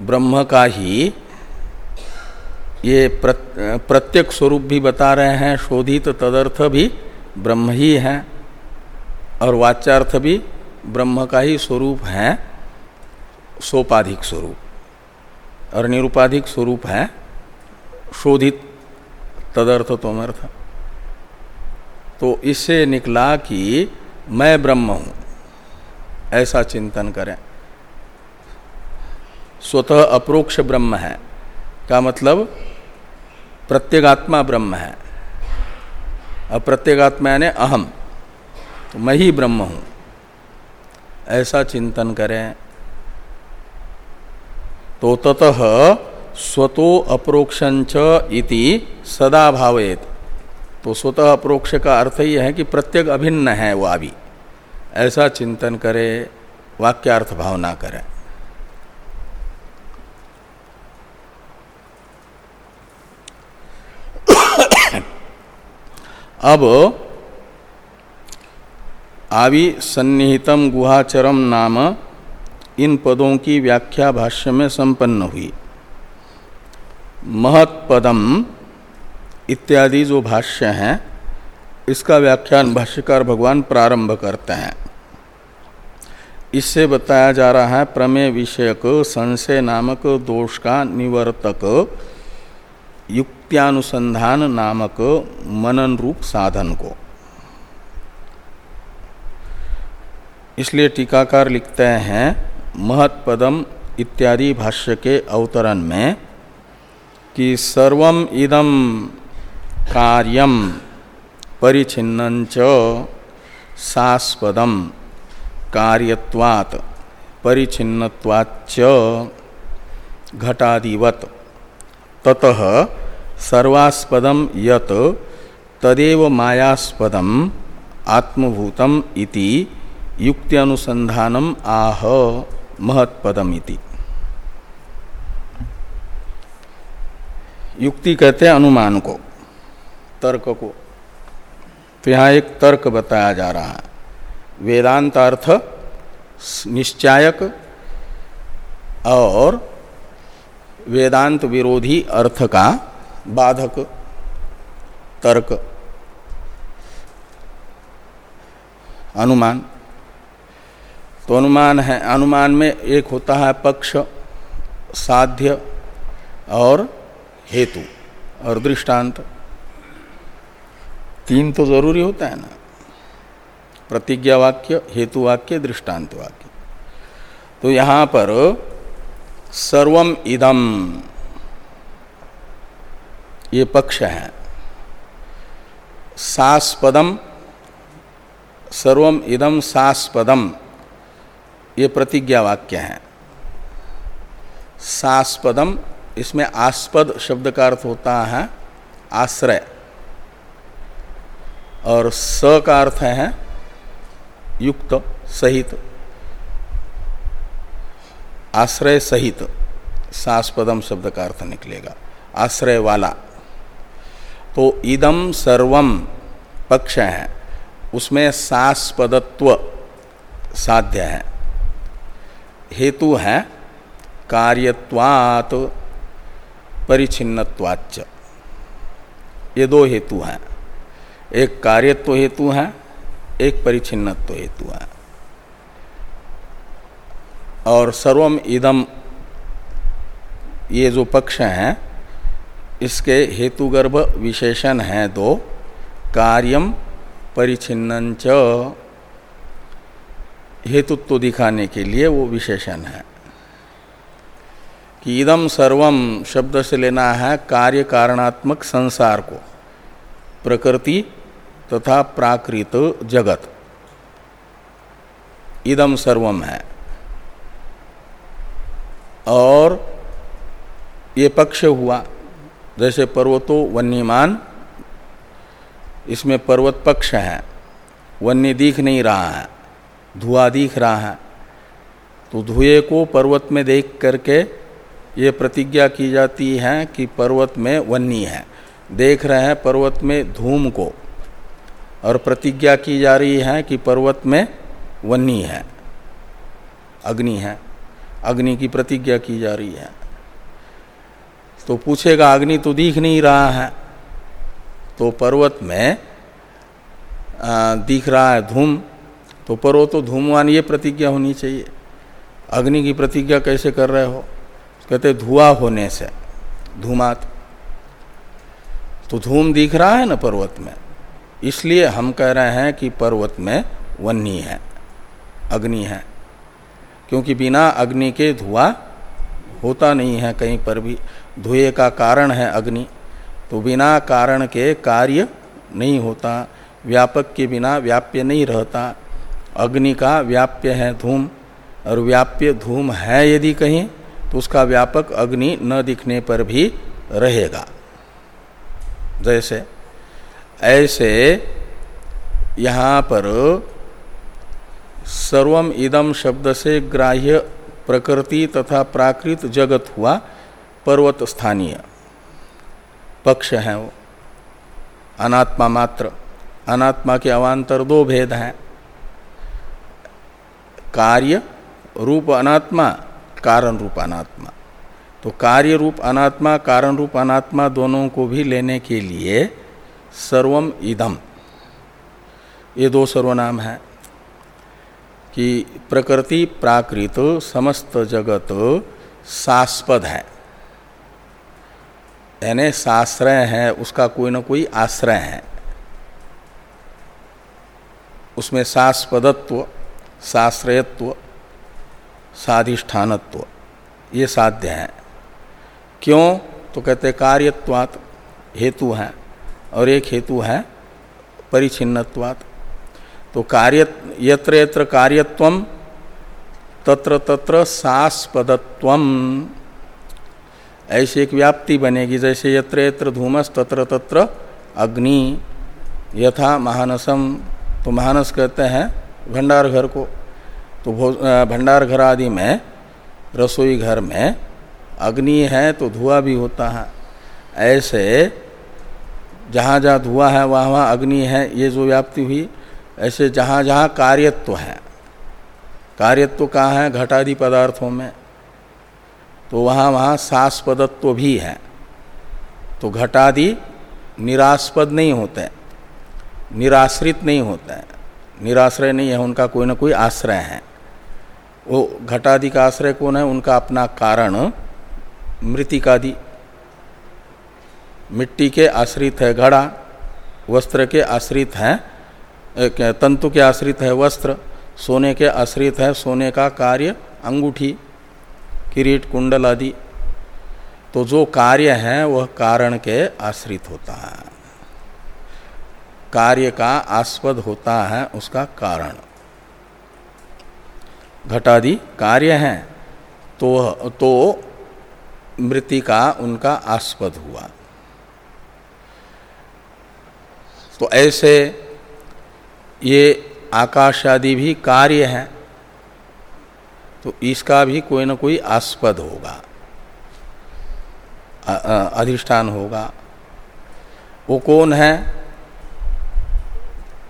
ब्रह्म का ही ये प्रत्येक स्वरूप भी बता रहे हैं, शोधित तदर्थ भी ब्रह्म ही है, और वाच्यार्थ भी ब्रह्म का ही स्वरूप है, सोपाधिक स्वरूप, और निरुपाधिक स्वरूप है, शोधित तदर्थ तोमर्थ तो इससे निकला कि मैं ब्रह्म हूँ, ऐसा चिंतन करें। स्वतः अप्रोक्ष ब्रह्म है। का मतलब प्रत्येगात्मा ब्रह्म है। और प्रत्येगात्मा यानी अहम तो मैं ही ब्रह्म हूँ। ऐसा चिंतन करें। तो ततः स्वतो अप्रोक्षंच इति सदा भावेत। तो स्वतः अप्रोक्ष का अर्थ ही है कि प्रत्येक अभिन्न है वह अभी ऐसा चिंतन करे, वाक्यार्थ भावना करें। अब आवि सन्निहितम गुहाचरम नाम इन पदों की व्याख्या भाष्य में संपन्न हुई। महत्पदम इत्यादि जो भाष्य हैं, इसका व्याख्यान भाष्यकार भगवान प्रारंभ करते हैं। इससे बताया जा रहा है प्रमेय विषयक संशय नामक दोष का निवर्तक युक्त्यानुसंधान नामक मनन रूप साधन को। इसलिए टीकाकार लिखते हैं महत्पदम इत्यादि भाष्य के अवतरण में कि सर्वम इदम कार्यम परिचिन्न सास्पदम कार्यवात परिचिन्नवाच्च घटादिवत। ततः सर्वास्पदम यत तदेव मायास्पदम आत्मभूतम इति युक्ति अनुसंधानम आह महत्पदम इति युक्ति कहते हैं अनुमान को, तर्क को। तो यहाँ एक तर्क बताया जा रहा है। वेदांत अर्थ निश्चायक और वेदांत विरोधी अर्थ का बाधक, तर्क, अनुमान। तो अनुमान है, अनुमान में एक होता है पक्ष, साध्य और हेतु और दृष्टांत। तीन तो ज़रूरी होता है ना। प्रतिज्ञा वाक्य, हेतु वाक्य, दृष्टांत वाक्य। तो यहाँ पर सर्वम इदम। ये पक्ष है। सास्पदम, सर्वम इदम सास्पदम, ये प्रतिज्ञा वाक्य है। सास्पदम, इसमें आस्पद शब्द का अर्थ होता है आश्रय। और स का अर्थ है युक्त, सहित। आश्रय सहित, सास्पदम शब्द का अर्थ निकलेगा। आश्रय वाला। तो इदम सर्वम पक्ष है उसमें सास्पदत्व साध्य है। हेतु है कार्यत्वात् परिचिन्नत्वाच्च ये दो हेतु हैं। एक कार्यत्व हेतु है, एक परिचिन्नत्व हेतु है। और सर्वम इदम ये जो पक्ष हैं इसके हेतुगर्भ विशेषण हैं दो कार्यम परिचिन्न हेतुत्व दिखाने के लिए वो विशेषण है कि इदम सर्वम शब्द से लेना है कार्य कारणात्मक संसार को, प्रकृति तथा प्राकृत जगत। इदम सर्वम है। और ये पक्ष हुआ। जैसे पर्वतो वन्यमान, इसमें पर्वत पक्ष है, वन्य दिख नहीं रहा है, धुआँ दिख रहा है। तो धुएँ को पर्वत में देख करके ये प्रतिज्ञा की जाती है कि पर्वत में वन्नी है। देख रहे हैं पर्वत में धूम को और प्रतिज्ञा की जा रही है कि पर्वत में वन्नी है, अग्नि है। अग्नि की प्रतिज्ञा की जा रही है। तो पूछेगा अग्नि तो दिख नहीं रहा है। तो पर्वत में आ, दिख रहा है धूम। तो पर्वत तो धूमवान ये प्रतिज्ञा होनी चाहिए। अग्नि की प्रतिज्ञा कैसे कर रहे हो? कहते धुआँ होने से धूमात। तो धूम दिख रहा है ना पर्वत में। इसलिए हम कह रहे हैं कि पर्वत में वन्नी है अग्नि है। क्योंकि बिना अग्नि के धुआँ होता नहीं है कहीं पर भी। धुएँ का कारण है अग्नि तो बिना कारण के कार्य नहीं होता, व्यापक के बिना व्याप्य नहीं रहता। अग्नि का व्याप्य है धूम, और व्याप्य धूम है यदि कहीं तो उसका व्यापक अग्नि न दिखने पर भी रहेगा। जैसे, ऐसे यहाँ पर सर्वम इदम शब्द से ग्राह्य प्रकृति तथा प्राकृत जगत हुआ पर्वत स्थानीय पक्ष है वो। अनात्मा मात्र। अनात्मा के अवान्तर दो भेद हैं। कार्य रूप अनात्मा, कारण रूप अनात्मा। तो कार्य रूप अनात्मा, कारण रूप अनात्मा दोनों को भी लेने के लिए सर्वम इदम। ये दो सर्वनाम है कि प्रकृति प्राकृत, समस्त जगत सास्पद है। यानी साश्रय है, उसका कोई ना कोई आश्रय है। उसमें सास्पदत्व साश्रयत्व साधिष्ठानत्व, ये साध्य है। क्यों? तो कहते कार्यत्वात हेतु है और एक हेतु है परिचिन्नत्वात तो कार्य, यत्र यत्र कार्यत्व, तत्र तत्र सास्पदत्वम ऐसी एक व्याप्ति बनेगी, जैसे यत्र यत्र धूमस तत्र तत्र अग्नि, यथा महानसम। तो महानस कहते हैं भंडार घर को। तो भंडार घर आदि में, रसोई घर में अग्नि है तो धुआँ भी होता है। ऐसे जहाँ जहाँ धुआँ है, वहाँ वहाँ अग्नि है, ये जो व्याप्ति हुई, ऐसे जहाँ जहाँ कार्यत्व है। कार्यत्व कहाँ है? घटादि पदार्थों में। तो वहाँ वहाँ सास्पदत्व भी है। तो घटादि निरास्पद नहीं होते निराश्रित नहीं होते निराश्रय नहीं है, उनका कोई ना कोई आश्रय है। वो घटादि का आश्रय कौन है? उनका अपना कारण मृतिकादि। मिट्टी के आश्रित है, घड़ा, वस्त्र के आश्रित है तंतु के आश्रित है, वस्त्र, सोने के आश्रित है, सोने का कार्य अंगूठी। किरीट, कुंडल आदि। तो जो कार्य है, वह कारण के आश्रित होता है। कार्य का आस्पद होता है, उसका कारण। घटादि कार्य है तो तो मृति का, उनका आस्पद हुआ। तो ऐसे ये आकाश आदि भी कार्य है। तो इसका भी कोई ना कोई आस्पद होगा अधिष्ठान होगा। वो कौन है?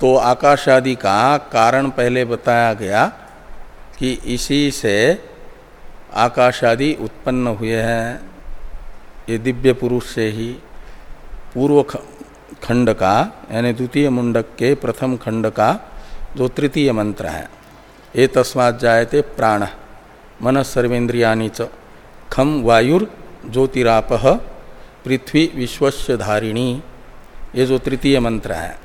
तो आकाश आदि का कारण पहले बताया गया कि इसी से आकाश आदि उत्पन्न हुए हैं, ये दिव्य पुरुष से ही। पूर्व खंड का, यानी द्वितीय मुंडक के प्रथम खंड का जो तृतीय मंत्र है। ये तस्मात् जायते प्राण। मन सर्वेन्द्रियाणी च। खम वायुर ज्योतिराप। पृथ्वी विश्वस्य धारिणी। ये जो तृतीय मंत्र है,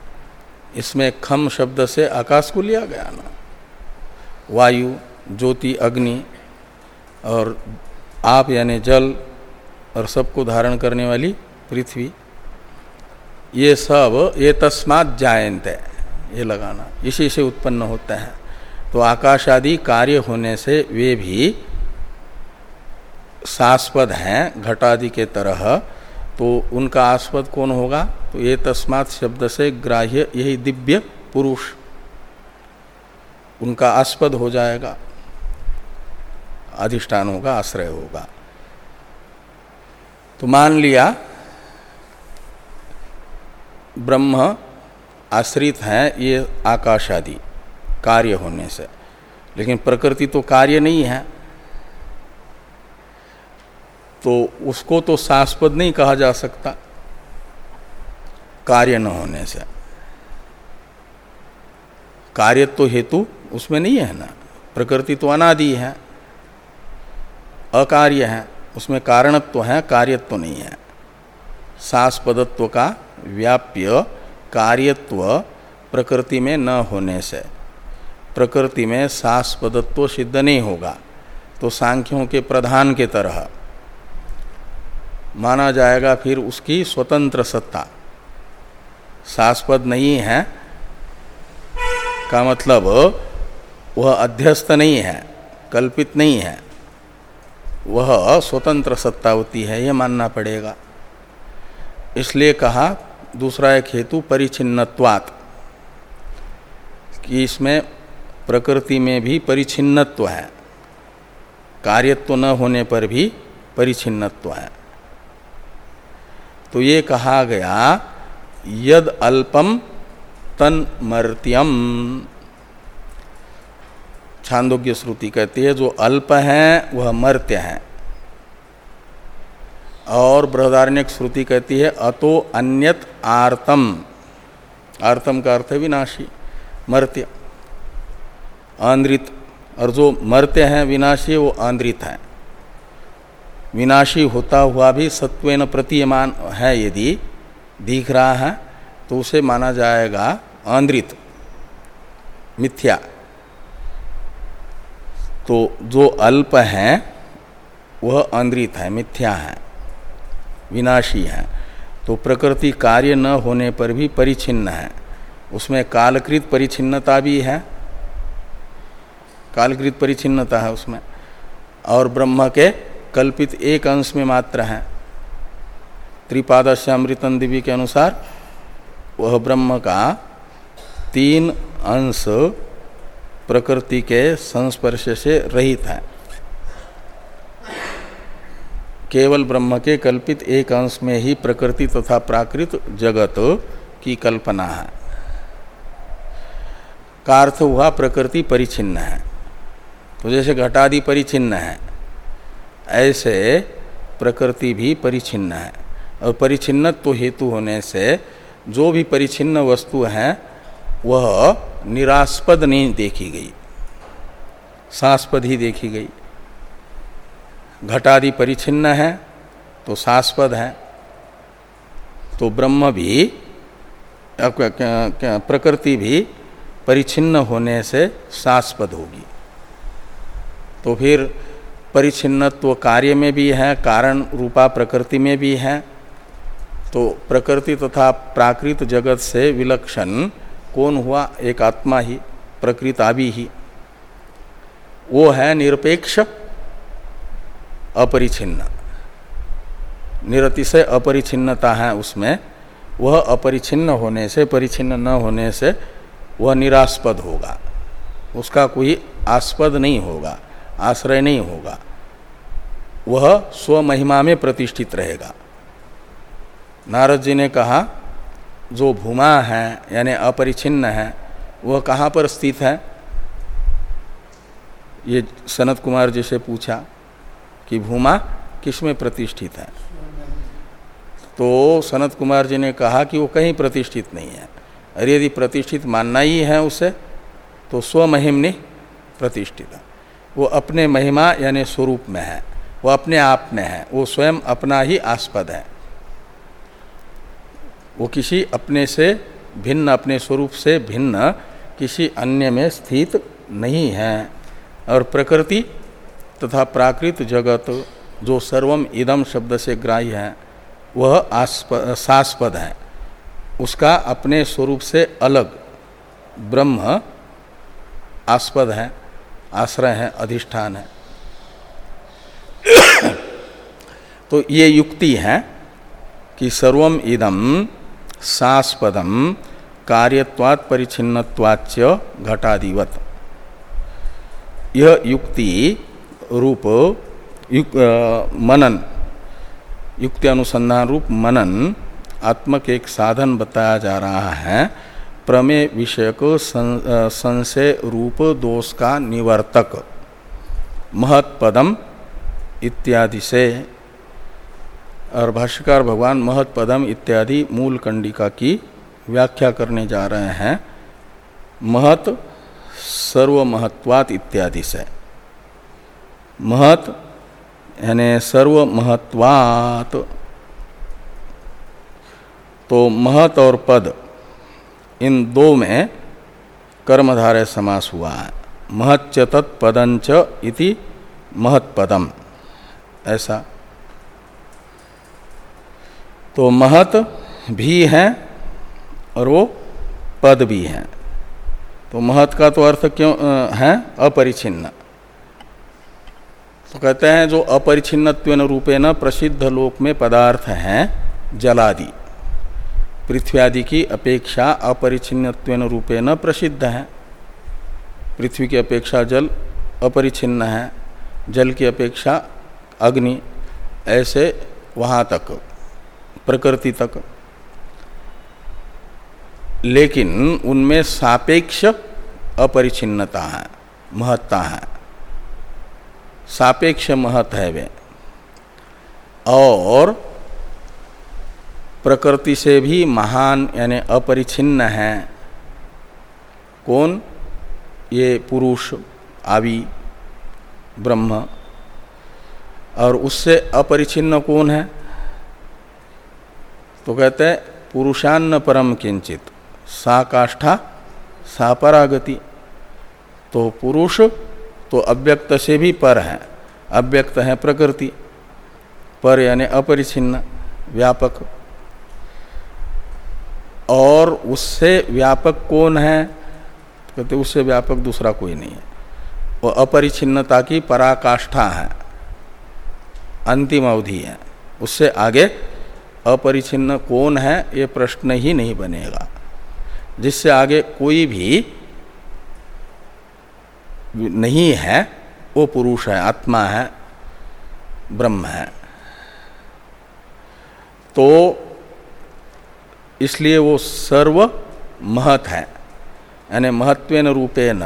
इसमें खम शब्द से आकाश को लिया गया ना। वायु, ज्योति, अग्नि और आप यानी जल और सबको धारण करने वाली पृथ्वी, ये सब ये तस्मात जायंत है ये लगाना, इसी से उत्पन्न होता है। तो आकाश आदि कार्य होने से वे भी सास्पद हैं, घटादि के तरह। तो उनका आस्पद कौन होगा? तो ये तस्मात शब्द से ग्राह्य, यही दिव्य पुरुष। उनका आस्पद हो जाएगा। अधिष्ठान होगा, आश्रय होगा। तो मान लिया, ब्रह्म आश्रित हैं ये आकाश आदि कार्य होने से। लेकिन प्रकृति तो कार्य नहीं है। तो उसको तो शास्पद नहीं कहा जा सकता, कार्य न होने से। कार्य तो हेतु उसमें नहीं है ना। प्रकृति तो अनादि है, अकार्य है, उसमें कारणत्व तो है, कार्यत्व तो नहीं है। सास्पदत्व का व्याप्य, कार्यत्व प्रकृति में न होने से। प्रकृति में सास्पदत्व सिद्ध नहीं होगा। तो सांख्यों के प्रधान के तरह माना जाएगा फिर उसकी स्वतंत्र सत्ता। शास्पद नहीं है का मतलब वह अध्यस्त नहीं है, कल्पित नहीं है। वह स्वतंत्र सत्ता होती है, यह मानना पड़ेगा। इसलिए कहा, दूसरा एक हेतु परिचिन्नत्वात्, कि इसमें प्रकृति में भी परिचिन्नत्व है। कार्यत्व न होने पर भी परिचिन्नत्व है। तो ये कहा गया, यद अल्पम तन मर्त्यम। छांदोग्य श्रुति कहती है, जो अल्प है, वह मर्त्य है। और बृहदारण्यक श्रुति कहती है, अतो अन्यत आर्तम। आर्तम का अर्थ विनाशी, मर्त्य। आंद्रित, और जो मर्त्य हैं, विनाशी, वो आंद्रित हैं। विनाशी होता हुआ भी सत्वेन प्रतीयमान है यदि दिख रहा है तो उसे माना जाएगा आंद्रित, मिथ्या। तो जो अल्प हैं, वह अंद्रित है, मिथ्या है, विनाशी है। तो प्रकृति कार्य न होने पर भी परिचिन्न है। उसमें कालकृत परिचिन्नता भी है कालकृत परिचिन्नता है उसमें। और ब्रह्म के कल्पित एक अंश में मात्र है। त्रिपादश्य अमृतन दिवी के अनुसार वह ब्रह्म का तीन अंश प्रकृति के संस्पर्श से रहित है। केवल ब्रह्म के कल्पित एक अंश में ही प्रकृति तथा प्राकृत जगत की कल्पना है। का हुआ प्रकृति परिचिन्न है। तो जैसे घटादि परिचिन्न है, ऐसे प्रकृति भी परिचिन्न है। और परिचिन्नत्व तो हेतु होने से जो भी परिचिन्न वस्तु है, वह निरास्पद नहीं देखी गई। सास्पद ही देखी गई। घटादि परिचिन्न है तो सास्पद है। तो ब्रह्म भी प्रकृति भी परिचिन्न होने से सास्पद होगी। तो फिर परिचिन्नत्व कार्य में भी है, कारण रूपा प्रकृति में भी है। तो प्रकृति तथा प्राकृत जगत से विलक्षण कौन हुआ? एक आत्मा ही, प्रकृत आदि ही। वो है निरपेक्ष अपरिछिन्न निरतिशय अपरिछिन्नता है उसमें। वह अपरिछिन्न होने से परिचिन्न न होने से वह निरास्पद होगा। उसका कोई आस्पद नहीं होगा। आश्रय नहीं होगा। वह स्वमहिमा में प्रतिष्ठित रहेगा। नारद जी ने कहा, जो भूमा है, यानी अपरिछिन्न है, वह कहाँ पर स्थित है? ये सनत कुमार जी से पूछा कि, भूमा किसमें प्रतिष्ठित है? तो सनत कुमार जी ने कहा कि, वो कहीं प्रतिष्ठित नहीं है। और यदि प्रतिष्ठित मानना ही है उसे तो स्वमहिमनि प्रतिष्ठित वो अपने महिमा यानी स्वरूप में है, वो अपने आप में है, वो स्वयं अपना ही आस्पद है। वो किसी अपने से भिन्न, अपने स्वरूप से भिन्न किसी अन्य में स्थित नहीं है। और प्रकृति तथा प्राकृत जगत जो सर्वम इदम शब्द से ग्राह्य है, वह आस्पद सास्पद है। उसका अपने स्वरूप से अलग ब्रह्म आस्पद है। आश्रय है अधिष्ठान है। तो ये युक्ति है कि सर्वम इदम सास्पदम कार्यवाद परिचिन्नवाच्य घटादिवत। यह युक्ति रूप युक, आ, मनन युक्ति अनुसंधान रूप मनन आत्मक एक साधन बताया जा रहा है। प्रमेय विषय को संशय रूप दोष का निवर्तक। महत्पदम इत्यादि से। और भाष्यकार भगवान महत्पदम इत्यादि मूल कंडिका की व्याख्या करने जा रहे हैं। महत सर्वमहत्वात इत्यादि से। महत यानी सर्वमहत्वात। तो महत और पद इन दो में कर्मधारय समास हुआ है। महच्च तत्पदंच इति महत्पदम। ऐसा। तो महत भी है और वो पद भी है। तो महत का तो अर्थ क्यों है? अपरिचिन्न तो कहते हैं जो अपरिचिन्न न प्रसिद्ध लोक में पदार्थ हैं जलादि। पृथ्वी आदि की अपेक्षा अपरिचिन्न न प्रसिद्ध है। पृथ्वी की अपेक्षा जल अपरिचिन्न है। जल की अपेक्षा अग्नि, ऐसे वहाँ तक, प्रकृति तक। लेकिन उनमें सापेक्ष अपरिचिन्नता है, महत्ता है। सापेक्ष महत है वे। और प्रकृति से भी महान यानी अपरिछिन्न है। कौन? ये पुरुष, आवि, ब्रह्म। और उससे अपरिछिन्न कौन है? तो कहते हैं, पुरुषान्न परम किंचित। सा काष्ठा, सा परागति। तो पुरुष तो अव्यक्त से भी पर है। अव्यक्त है प्रकृति। पर यानी अपरिचिन्न व्यापक। और उससे व्यापक कौन है? कहते, उससे व्यापक दूसरा कोई नहीं है। वो अपरिचिन्नता की पराकाष्ठा है। अंतिम अवधि है। उससे आगे अपरिचिन्न कौन है, ये प्रश्न ही नहीं बनेगा। जिससे आगे कोई भी नहीं है, वो पुरुष है, आत्मा है, ब्रह्म है। तो इसलिए वो सर्व महत है। यानी महत्वेन रूपेण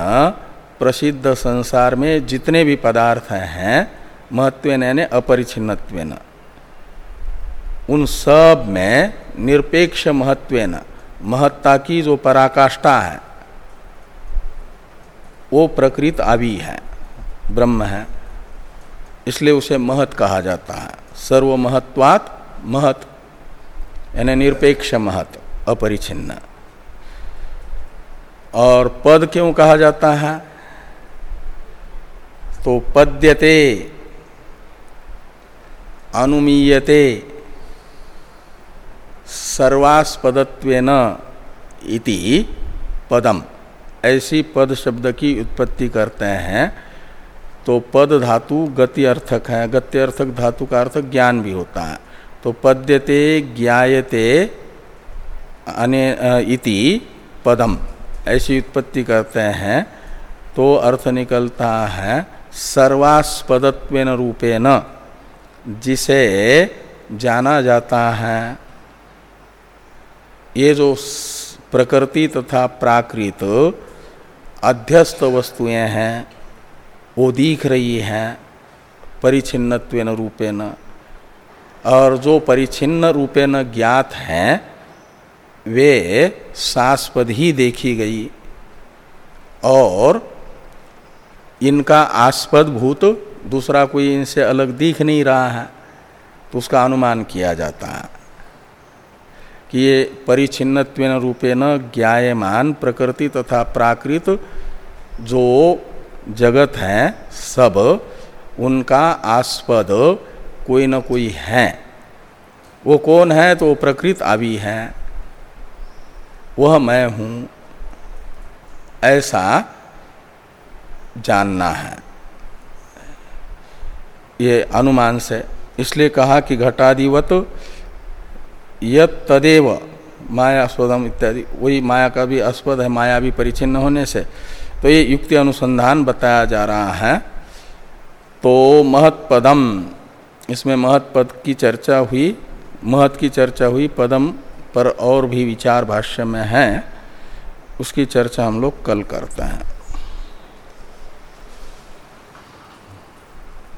प्रसिद्ध संसार में जितने भी पदार्थ हैं, महत्वेन यानी अपरिचिन्नत्वेन उन सब में निरपेक्ष महत्वेन, महत्ता की जो पराकाष्ठा है, वो प्रकृत आवी है, ब्रह्म है। इसलिए उसे महत कहा जाता है। सर्वमहत्वात महत। यानी निरपेक्ष महत अपरिचिन्न और पद क्यों कहा जाता है? तो पद्यते, अनुमीयते, सर्वास्पदत्वेन इति पदम। ऐसी पद शब्द की उत्पत्ति करते हैं तो पद धातु गति अर्थक है। गति अर्थक धातु का अर्थ ज्ञान भी होता है। तो पद्यते ज्ञायते अने इति पदम। ऐसी उत्पत्ति करते हैं तो अर्थ निकलता है सर्वास्पदत्वेन रूपेण, जिसे जाना जाता है। ये जो प्रकृति तथा प्राकृत अध्यस्त वस्तुएँ हैं, वो दिख रही हैं परिचिन्नत्वेन रूपेण। और जो परिचिन्न रूपेण ज्ञात हैं, वे सास्पद ही देखी गई। और इनका आस्पद भूत दूसरा कोई इनसे अलग दिख नहीं रहा है तो उसका अनुमान किया जाता है कि ये परिचिन्न रूपेण ज्ञायमान प्रकृति तथा प्राकृत जो जगत है, सब उनका आस्पद कोई न कोई है। वो कौन है? तो वो प्रकृत आवी है। वह मैं हूँ। ऐसा जानना है। ये अनुमान से इसलिए कहा कि घटादिवत यद तदेव माया स्वदम इत्यादि। वही माया का भी अस्पद है, माया भी परिचिन्न होने से। तो ये युक्ति अनुसंधान बताया जा रहा है। तो महत्पदम इसमें महत पद की चर्चा हुई, महत की चर्चा हुई, पदम पर और भी विचार भाष्य में हैं, उसकी चर्चा हम लोग कल करते हैं।